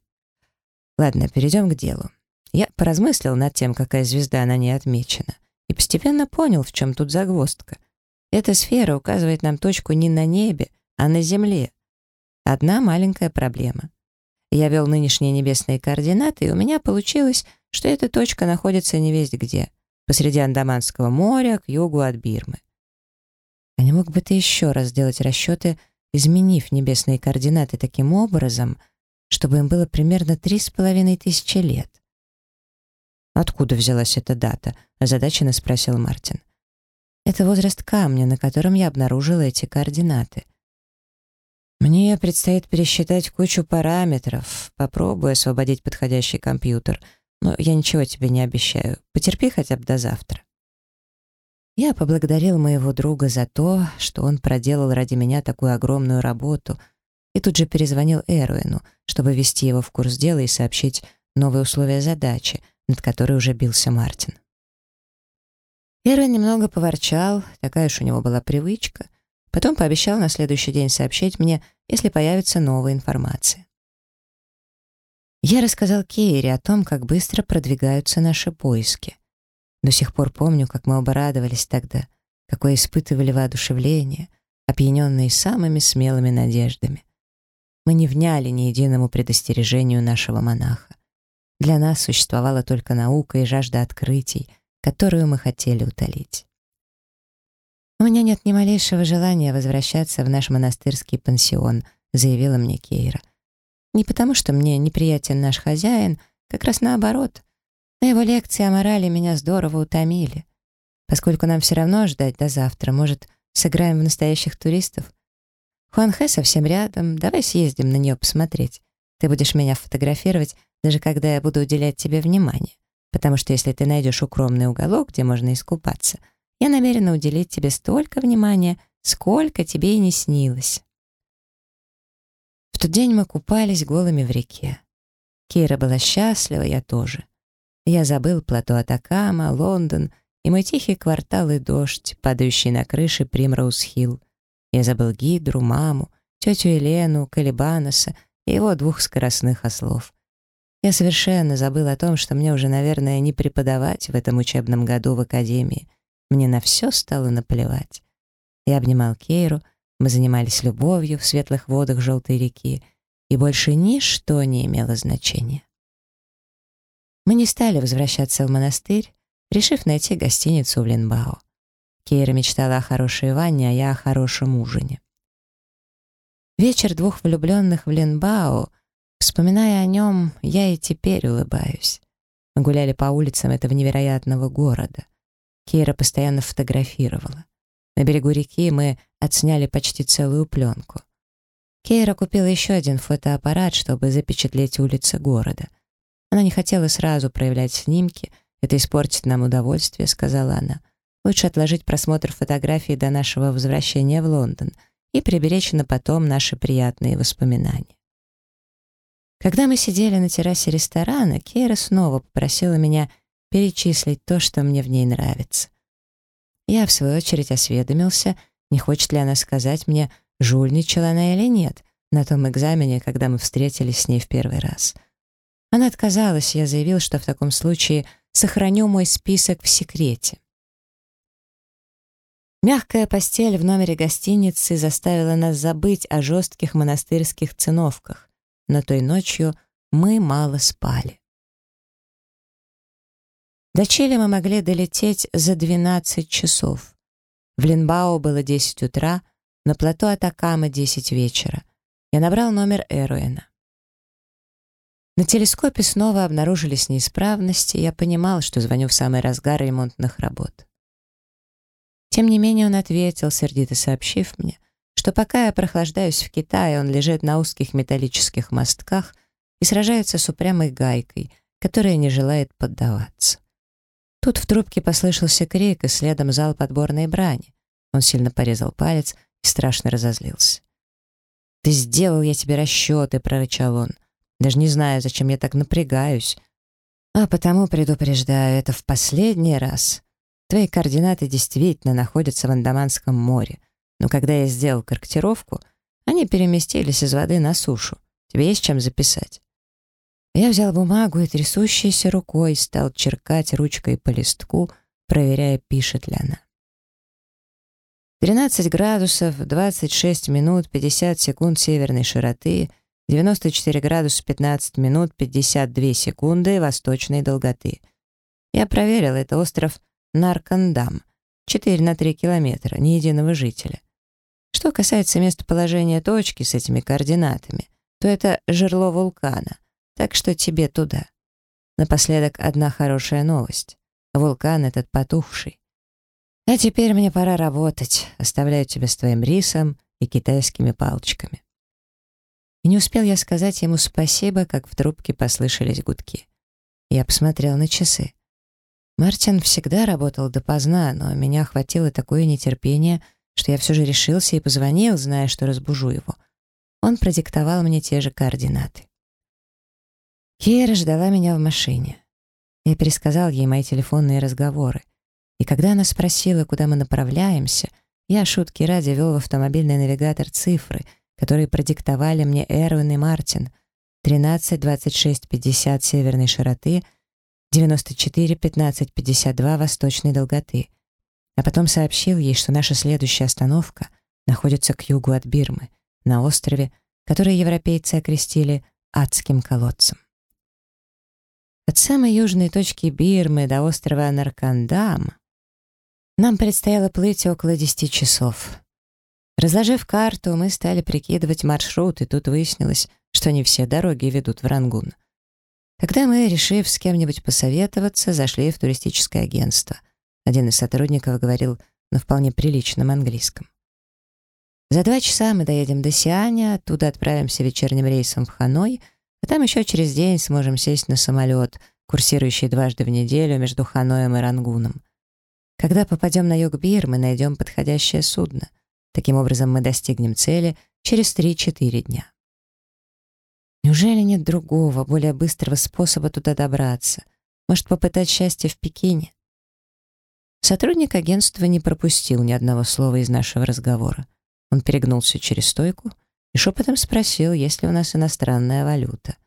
Ладно, перейдем к делу. Я поразмыслил над тем, какая звезда на ней отмечена, и постепенно понял, в чем тут загвоздка. Эта сфера указывает нам точку не на небе, а на Земле. Одна маленькая проблема. Я вел нынешние небесные координаты, и у меня получилось что эта точка находится не весть где, посреди Андаманского моря, к югу от Бирмы. А не мог бы ты еще раз сделать расчеты, изменив небесные координаты таким образом, чтобы им было примерно три с половиной тысячи лет? «Откуда взялась эта дата?» — озадаченно спросил Мартин. «Это возраст камня, на котором я обнаружила эти координаты». «Мне предстоит пересчитать кучу параметров. Попробую освободить подходящий компьютер», но я ничего тебе не обещаю. Потерпи хотя бы до завтра. Я поблагодарил моего друга за то, что он проделал ради меня такую огромную работу, и тут же перезвонил Эруэну, чтобы ввести его в курс дела и сообщить новые условия задачи, над которой уже бился Мартин. Эруэн немного поворчал, такая уж у него была привычка, потом пообещал на следующий день сообщить мне, если появится новая информация. Я рассказал Кейре о том, как быстро продвигаются наши поиски. До сих пор помню, как мы оба радовались тогда, какое испытывали воодушевление, опьяненные самыми смелыми надеждами. Мы не вняли ни единому предостережению нашего монаха. Для нас существовала только наука и жажда открытий, которую мы хотели утолить. «У меня нет ни малейшего желания возвращаться в наш монастырский пансион», заявила мне Кейра. Не потому, что мне неприятен наш хозяин, как раз наоборот. На его лекции о морали меня здорово утомили. Поскольку нам все равно ждать до завтра, может, сыграем в настоящих туристов? Хуанхэ совсем рядом, давай съездим на нее посмотреть. Ты будешь меня фотографировать, даже когда я буду уделять тебе внимание. Потому что если ты найдешь укромный уголок, где можно искупаться, я намерена уделить тебе столько внимания, сколько тебе и не снилось. В тот день мы купались голыми в реке. Кира была счастлива, я тоже. Я забыл плато Атакама, Лондон и мой тихий квартал и дождь, падающий на крыши Примроуз-Хилл. Я забыл Гидру, маму, тетю Елену, Калибаноса и его двух скоростных ослов. Я совершенно забыл о том, что мне уже, наверное, не преподавать в этом учебном году в академии. мне на все стало наплевать. Я обнимал Кейру, мы занимались любовью в светлых водах желтой реки, и больше ничто не имело значения. Мы не стали возвращаться в монастырь, решив найти гостиницу в Ленбао. Кейра мечтала о хорошей ванне, а я о хорошем ужине. Вечер двух влюбленных в Ленбао, вспоминая о нем, я и теперь улыбаюсь. Мы гуляли по улицам этого невероятного города. Кейра постоянно фотографировала. На берегу реки мы отсняли почти целую пленку. Кейра купила еще один фотоаппарат, чтобы запечатлеть улицы города. Она не хотела сразу проявлять снимки, это испортит нам удовольствие, сказала она. Лучше отложить просмотр фотографий до нашего возвращения в Лондон и приберечь на потом наши приятные воспоминания. Когда мы сидели на террасе ресторана, Кейра снова попросила меня перечислить то, что мне в ней нравится. Я, в свою очередь, осведомился, не хочет ли она сказать мне, жульничала она или нет, на том экзамене, когда мы встретились с ней в первый раз. Она отказалась, я заявил, что в таком случае сохраню мой список в секрете. Мягкая постель в номере гостиницы заставила нас забыть о жестких монастырских циновках, но той ночью мы мало спали. До Чили мы могли долететь за 12 часов. В Линбао было 10 утра, на плато Атакама 10 вечера. Я набрал номер Эруэна. На телескопе снова обнаружились неисправности, я понимал, что звоню в самый разгар ремонтных работ. Тем не менее он ответил, сердито сообщив мне, что пока я прохлаждаюсь в Китае, он лежит на узких металлических мостках и сражается с упрямой гайкой, которая не желает поддаваться. Тут в трубке послышался крик и следом зал подборной брани. Он сильно порезал палец и страшно разозлился. «Ты сделал я тебе расчеты», — прорычал он. «Даже не знаю, зачем я так напрягаюсь. А потому предупреждаю, это в последний раз. Твои координаты действительно находятся в Андаманском море, но когда я сделал корректировку, они переместились из воды на сушу. Тебе есть чем записать?» Я взял бумагу и трясущейся рукой стал черкать ручкой по листку, проверяя, пишет ли она. 13 градусов, 26 минут, 50 секунд северной широты, 94 градуса, 15 минут, 52 секунды восточной долготы. Я проверил, это остров Наркандам, 4 на 3 километра, ни единого жителя. Что касается местоположения точки с этими координатами, то это жерло вулкана — так что тебе туда. Напоследок одна хорошая новость. Вулкан этот потухший. А теперь мне пора работать. Оставляю тебя с твоим рисом и китайскими палочками. И не успел я сказать ему спасибо, как в трубке послышались гудки. Я посмотрел на часы. Мартин всегда работал допоздна, но меня охватило такое нетерпение, что я все же решился и позвонил, зная, что разбужу его. Он продиктовал мне те же координаты. Кейра ждала меня в машине. Я пересказал ей мои телефонные разговоры. И когда она спросила, куда мы направляемся, я шутки ради вел в автомобильный навигатор цифры, которые продиктовали мне Эрвин и Мартин. 13, 26, 50 северной широты, 94, 15, 52 восточной долготы. А потом сообщил ей, что наша следующая остановка находится к югу от Бирмы, на острове, который европейцы окрестили «адским колодцем». От самой южной точки Бирмы до острова Наркандам нам предстояло плыть около 10 часов. Разложив карту, мы стали прикидывать маршрут, и тут выяснилось, что не все дороги ведут в Рангун. Тогда мы, решив с кем-нибудь посоветоваться, зашли в туристическое агентство. Один из сотрудников говорил на вполне приличном английском. За два часа мы доедем до Сианя, оттуда отправимся вечерним рейсом в Ханой — а там еще через день сможем сесть на самолет, курсирующий дважды в неделю между Ханоем и Рангуном. Когда попадем на юг Бирмы, найдем подходящее судно. Таким образом, мы достигнем цели через 3-4 дня. Неужели нет другого, более быстрого способа туда добраться? Может, попытать счастье в Пекине? Сотрудник агентства не пропустил ни одного слова из нашего разговора. Он перегнулся через стойку — и шепотом спросил, есть ли у нас иностранная валюта.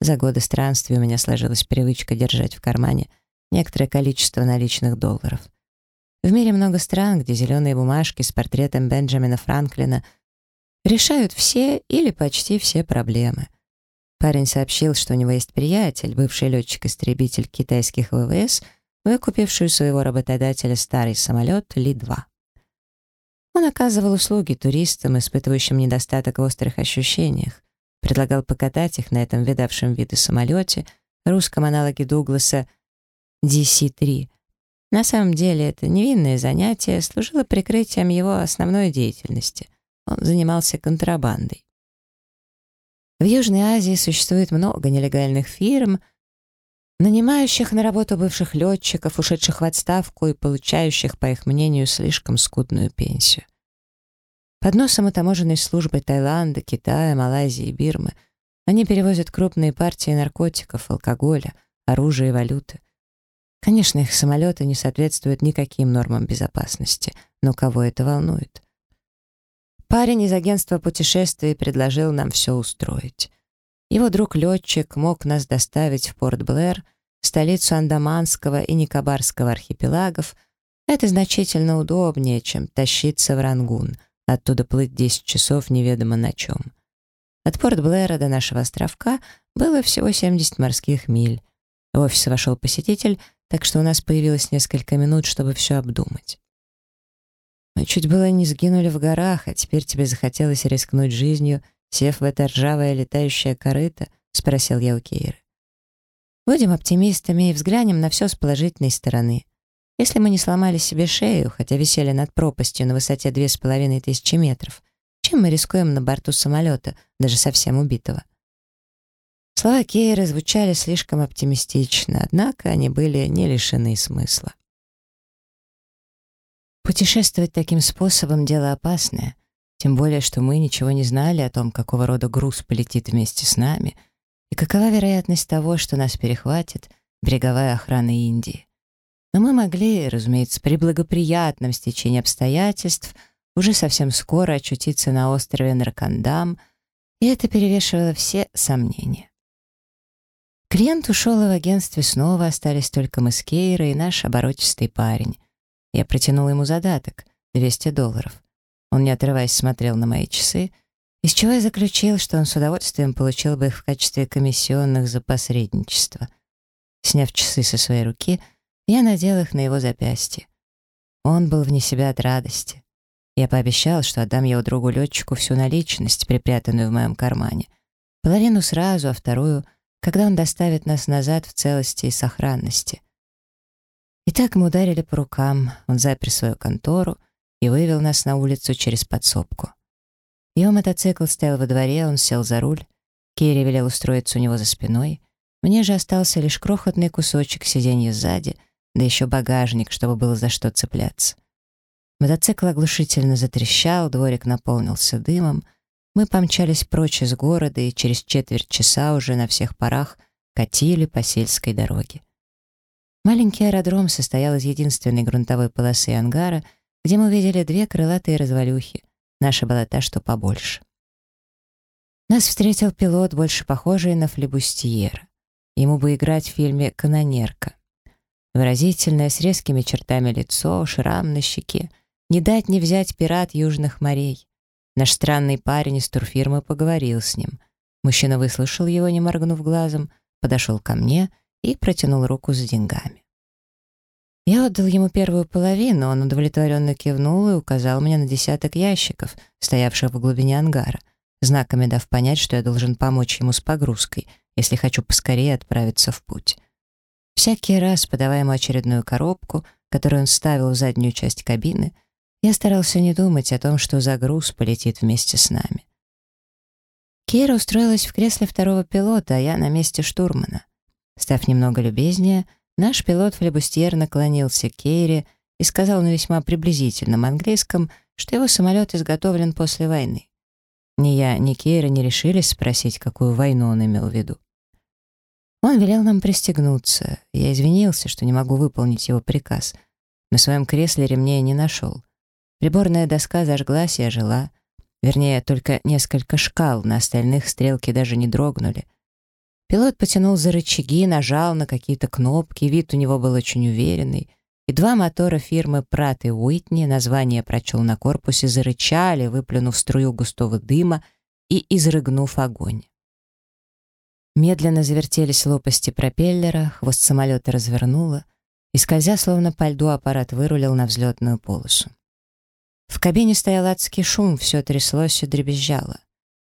За годы странствий у меня сложилась привычка держать в кармане некоторое количество наличных долларов. В мире много стран, где зеленые бумажки с портретом Бенджамина Франклина решают все или почти все проблемы. Парень сообщил, что у него есть приятель, бывший летчик-истребитель китайских ВВС, выкупивший у своего работодателя старый самолет Ли-2. Он оказывал услуги туристам, испытывающим недостаток в острых ощущениях, предлагал покатать их на этом видавшем виды самолете, русском аналоге Дугласа DC-3. На самом деле это невинное занятие служило прикрытием его основной деятельности. Он занимался контрабандой. В Южной Азии существует много нелегальных фирм, нанимающих на работу бывших летчиков, ушедших в отставку и получающих, по их мнению, слишком скудную пенсию. Под носом у таможенной службы Таиланда, Китая, Малайзии и Бирмы они перевозят крупные партии наркотиков, алкоголя, оружия и валюты. Конечно, их самолеты не соответствуют никаким нормам безопасности, но кого это волнует? Парень из агентства путешествий предложил нам все устроить. Его друг-летчик мог нас доставить в Порт-Блэр, столицу Андаманского и Никобарского архипелагов. Это значительно удобнее, чем тащиться в Рангун, оттуда плыть 10 часов неведомо на чем. От Порт-Блэра до нашего островка было всего 70 морских миль. В офис вошел посетитель, так что у нас появилось несколько минут, чтобы все обдумать. Мы чуть было не сгинули в горах, а теперь тебе захотелось рискнуть жизнью — сев в это ржавое летающее корыто?» — спросил я у Кейры. «Будем оптимистами и взглянем на все с положительной стороны. Если мы не сломали себе шею, хотя висели над пропастью на высоте две с половиной тысячи метров, чем мы рискуем на борту самолета, даже совсем убитого?» Слова Кейры звучали слишком оптимистично, однако они были не лишены смысла. Путешествовать таким способом — дело опасное — тем более, что мы ничего не знали о том, какого рода груз полетит вместе с нами, и какова вероятность того, что нас перехватит береговая охрана Индии. Но мы могли, разумеется, при благоприятном стечении обстоятельств уже совсем скоро очутиться на острове Наркандам, и это перевешивало все сомнения. Клиент ушел, и в агентстве снова остались только мы с Кейрой и наш оборотистый парень. Я протянул ему задаток — 200 долларов. Он, не отрываясь, смотрел на мои часы, из чего я заключил, что он с удовольствием получил бы их в качестве комиссионных за посредничество. Сняв часы со своей руки, я надел их на его запястье. Он был вне себя от радости. Я пообещал, что отдам его другу-летчику всю наличность, припрятанную в моем кармане. Половину сразу, а вторую, когда он доставит нас назад в целости и сохранности. Итак, мы ударили по рукам, он запер свою контору, и вывел нас на улицу через подсобку. Его мотоцикл стоял во дворе, он сел за руль. Керри велел устроиться у него за спиной. Мне же остался лишь крохотный кусочек сиденья сзади, да еще багажник, чтобы было за что цепляться. Мотоцикл оглушительно затрещал, дворик наполнился дымом. Мы помчались прочь из города и через четверть часа уже на всех парах катили по сельской дороге. Маленький аэродром состоял из единственной грунтовой полосы ангара — где мы увидели две крылатые развалюхи. Наша была та, что побольше. Нас встретил пилот, больше похожий на флебустьера. Ему бы играть в фильме «Канонерка». Выразительное, с резкими чертами лицо, шрам на щеке. Не дать не взять пират южных морей. Наш странный парень из турфирмы поговорил с ним. Мужчина выслушал его, не моргнув глазом, подошел ко мне и протянул руку за деньгами. Я отдал ему первую половину, он удовлетворенно кивнул и указал мне на десяток ящиков, стоявших в глубине ангара, знаками дав понять, что я должен помочь ему с погрузкой, если хочу поскорее отправиться в путь. Всякий раз, подавая ему очередную коробку, которую он ставил в заднюю часть кабины, я старался не думать о том, что загруз полетит вместе с нами. Кира устроилась в кресле второго пилота, а я на месте штурмана. Став немного любезнее, Наш пилот-флебустьер наклонился к Кейре и сказал на весьма приблизительном английском, что его самолет изготовлен после войны. Ни я, ни Кейра не решились спросить, какую войну он имел в виду. Он велел нам пристегнуться. Я извинился, что не могу выполнить его приказ. На своем кресле ремней не нашел. Приборная доска зажглась и ожила. Вернее, только несколько шкал, на остальных стрелки даже не дрогнули — Пилот потянул за рычаги, нажал на какие-то кнопки, вид у него был очень уверенный. и два мотора фирмы Прат и Уитни, название прочел на корпусе, зарычали, выплюнув струю густого дыма и изрыгнув огонь. Медленно завертелись лопасти пропеллера, хвост самолета развернуло, и, скользя словно по льду, аппарат вырулил на взлетную полосу. В кабине стоял адский шум, все тряслось и дребезжало.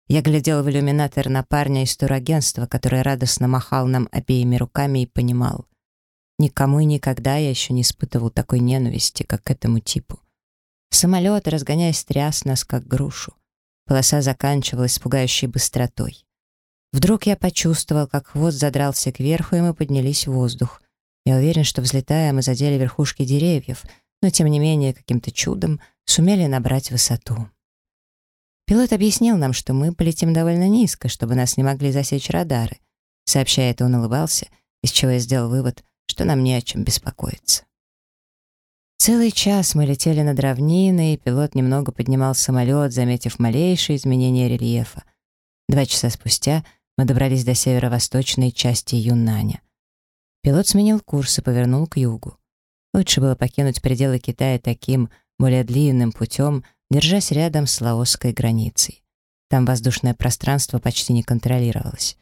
Я глядел в иллюминатор на парня из турагентства, который радостно махал нам обеими руками и понимал. Никому и никогда я еще не испытывал такой ненависти, как к этому типу. Самолет, разгоняясь, тряс нас, как грушу. Полоса заканчивалась пугающей быстротой. Вдруг я почувствовал, как хвост задрался кверху, и мы поднялись в воздух. Я уверен, что, взлетая, мы задели верхушки деревьев, но, тем не менее, каким-то чудом сумели набрать высоту. Пилот объяснил нам, что мы полетим довольно низко, чтобы нас не могли засечь радары. Сообщая это, он улыбался, из чего я сделал вывод, что нам не о чем беспокоиться. Целый час мы летели над равниной, и пилот немного поднимал самолет, заметив малейшие изменения рельефа. Два часа спустя мы добрались до северо-восточной части Юнаня. Пилот сменил курс и повернул к югу. Лучше было покинуть пределы Китая таким, более длинным путем — держась рядом с лаосской границей. Там воздушное пространство почти не контролировалось.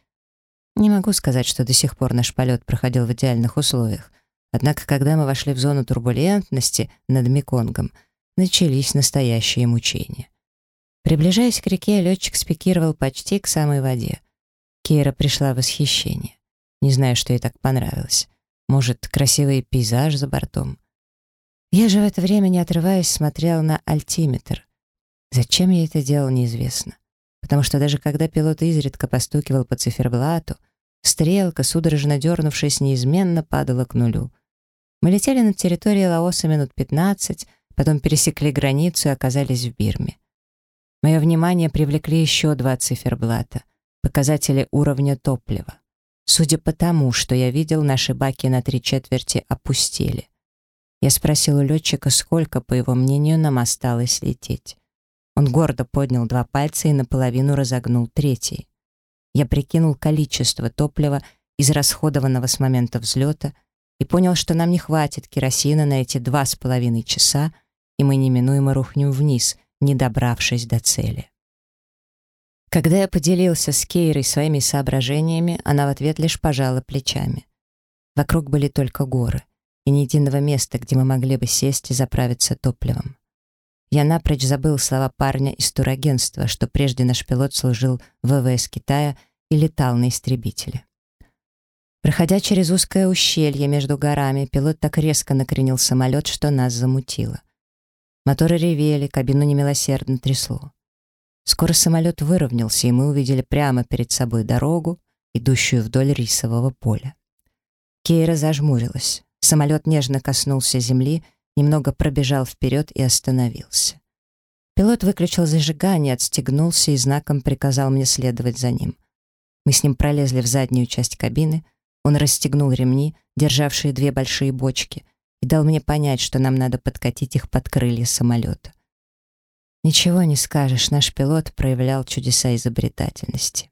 Не могу сказать, что до сих пор наш полет проходил в идеальных условиях, однако когда мы вошли в зону турбулентности над Меконгом, начались настоящие мучения. Приближаясь к реке, летчик спикировал почти к самой воде. Кейра пришла в восхищение. Не знаю, что ей так понравилось. Может, красивый пейзаж за бортом. Я же в это время, не отрываясь, смотрел на альтиметр. Зачем я это делал, неизвестно. Потому что даже когда пилот изредка постукивал по циферблату, стрелка, судорожно дернувшись, неизменно падала к нулю. Мы летели над территорией Лаоса минут 15, потом пересекли границу и оказались в Бирме. Мое внимание привлекли еще два циферблата, показатели уровня топлива. Судя по тому, что я видел, наши баки на три четверти опустили. Я спросил у летчика, сколько, по его мнению, нам осталось лететь. Он гордо поднял два пальца и наполовину разогнул третий. Я прикинул количество топлива, израсходованного с момента взлета, и понял, что нам не хватит керосина на эти два с половиной часа, и мы неминуемо рухнем вниз, не добравшись до цели. Когда я поделился с Кейрой своими соображениями, она в ответ лишь пожала плечами. Вокруг были только горы — и ни единого места, где мы могли бы сесть и заправиться топливом. Я напрочь забыл слова парня из турагентства, что прежде наш пилот служил в ВВС Китая и летал на истребителе. Проходя через узкое ущелье между горами, пилот так резко накренил самолет, что нас замутило. Моторы ревели, кабину немилосердно трясло. Скоро самолет выровнялся, и мы увидели прямо перед собой дорогу, идущую вдоль рисового поля. Кейра зажмурилась. Самолет нежно коснулся земли, немного пробежал вперед и остановился. Пилот выключил зажигание, отстегнулся и знаком приказал мне следовать за ним. Мы с ним пролезли в заднюю часть кабины, он расстегнул ремни, державшие две большие бочки, и дал мне понять, что нам надо подкатить их под крылья самолета. Ничего не скажешь, наш пилот проявлял чудеса изобретательности.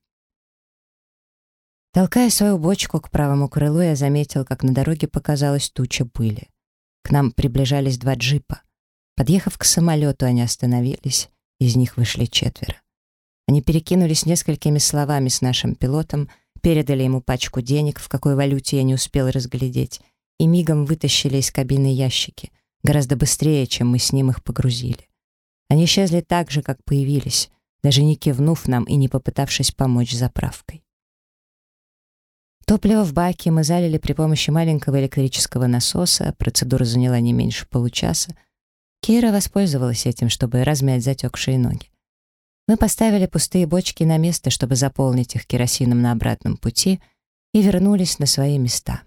Толкая свою бочку к правому крылу, я заметил, как на дороге показалась туча пыли. К нам приближались два джипа. Подъехав к самолету, они остановились, из них вышли четверо. Они перекинулись несколькими словами с нашим пилотом, передали ему пачку денег, в какой валюте я не успел разглядеть, и мигом вытащили из кабины ящики, гораздо быстрее, чем мы с ним их погрузили. Они исчезли так же, как появились, даже не кивнув нам и не попытавшись помочь заправкой. Топливо в баке мы залили при помощи маленького электрического насоса, процедура заняла не меньше получаса. Кира воспользовалась этим, чтобы размять затекшие ноги. Мы поставили пустые бочки на место, чтобы заполнить их керосином на обратном пути, и вернулись на свои места.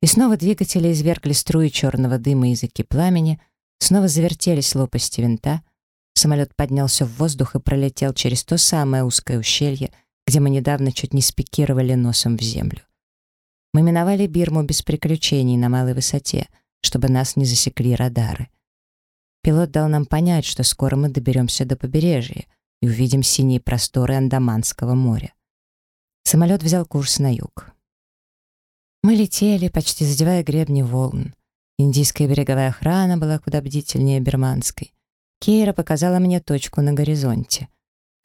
И снова двигатели извергли струи черного дыма и языки пламени, снова завертелись лопасти винта, самолет поднялся в воздух и пролетел через то самое узкое ущелье, где мы недавно чуть не спикировали носом в землю. Мы миновали Бирму без приключений на малой высоте, чтобы нас не засекли радары. Пилот дал нам понять, что скоро мы доберемся до побережья и увидим синие просторы Андаманского моря. Самолет взял курс на юг. Мы летели, почти задевая гребни волн. Индийская береговая охрана была куда бдительнее берманской. Кейра показала мне точку на горизонте.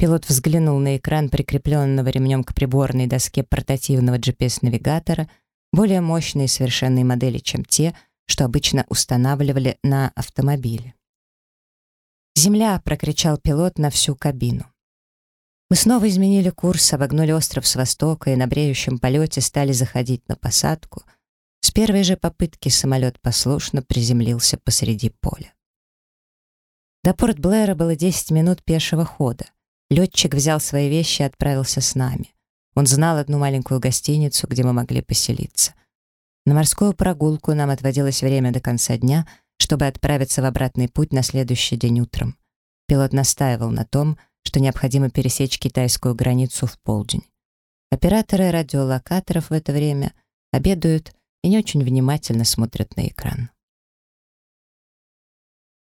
Пилот взглянул на экран прикрепленного ремнем к приборной доске портативного GPS-навигатора, более мощной и совершенной модели, чем те, что обычно устанавливали на автомобиле. «Земля!» — прокричал пилот на всю кабину. Мы снова изменили курс, обогнули остров с востока и на бреющем полете стали заходить на посадку. С первой же попытки самолет послушно приземлился посреди поля. До порт Блэра было 10 минут пешего хода. Летчик взял свои вещи и отправился с нами. Он знал одну маленькую гостиницу, где мы могли поселиться. На морскую прогулку нам отводилось время до конца дня, чтобы отправиться в обратный путь на следующий день утром. Пилот настаивал на том, что необходимо пересечь китайскую границу в полдень. Операторы радиолокаторов в это время обедают и не очень внимательно смотрят на экран.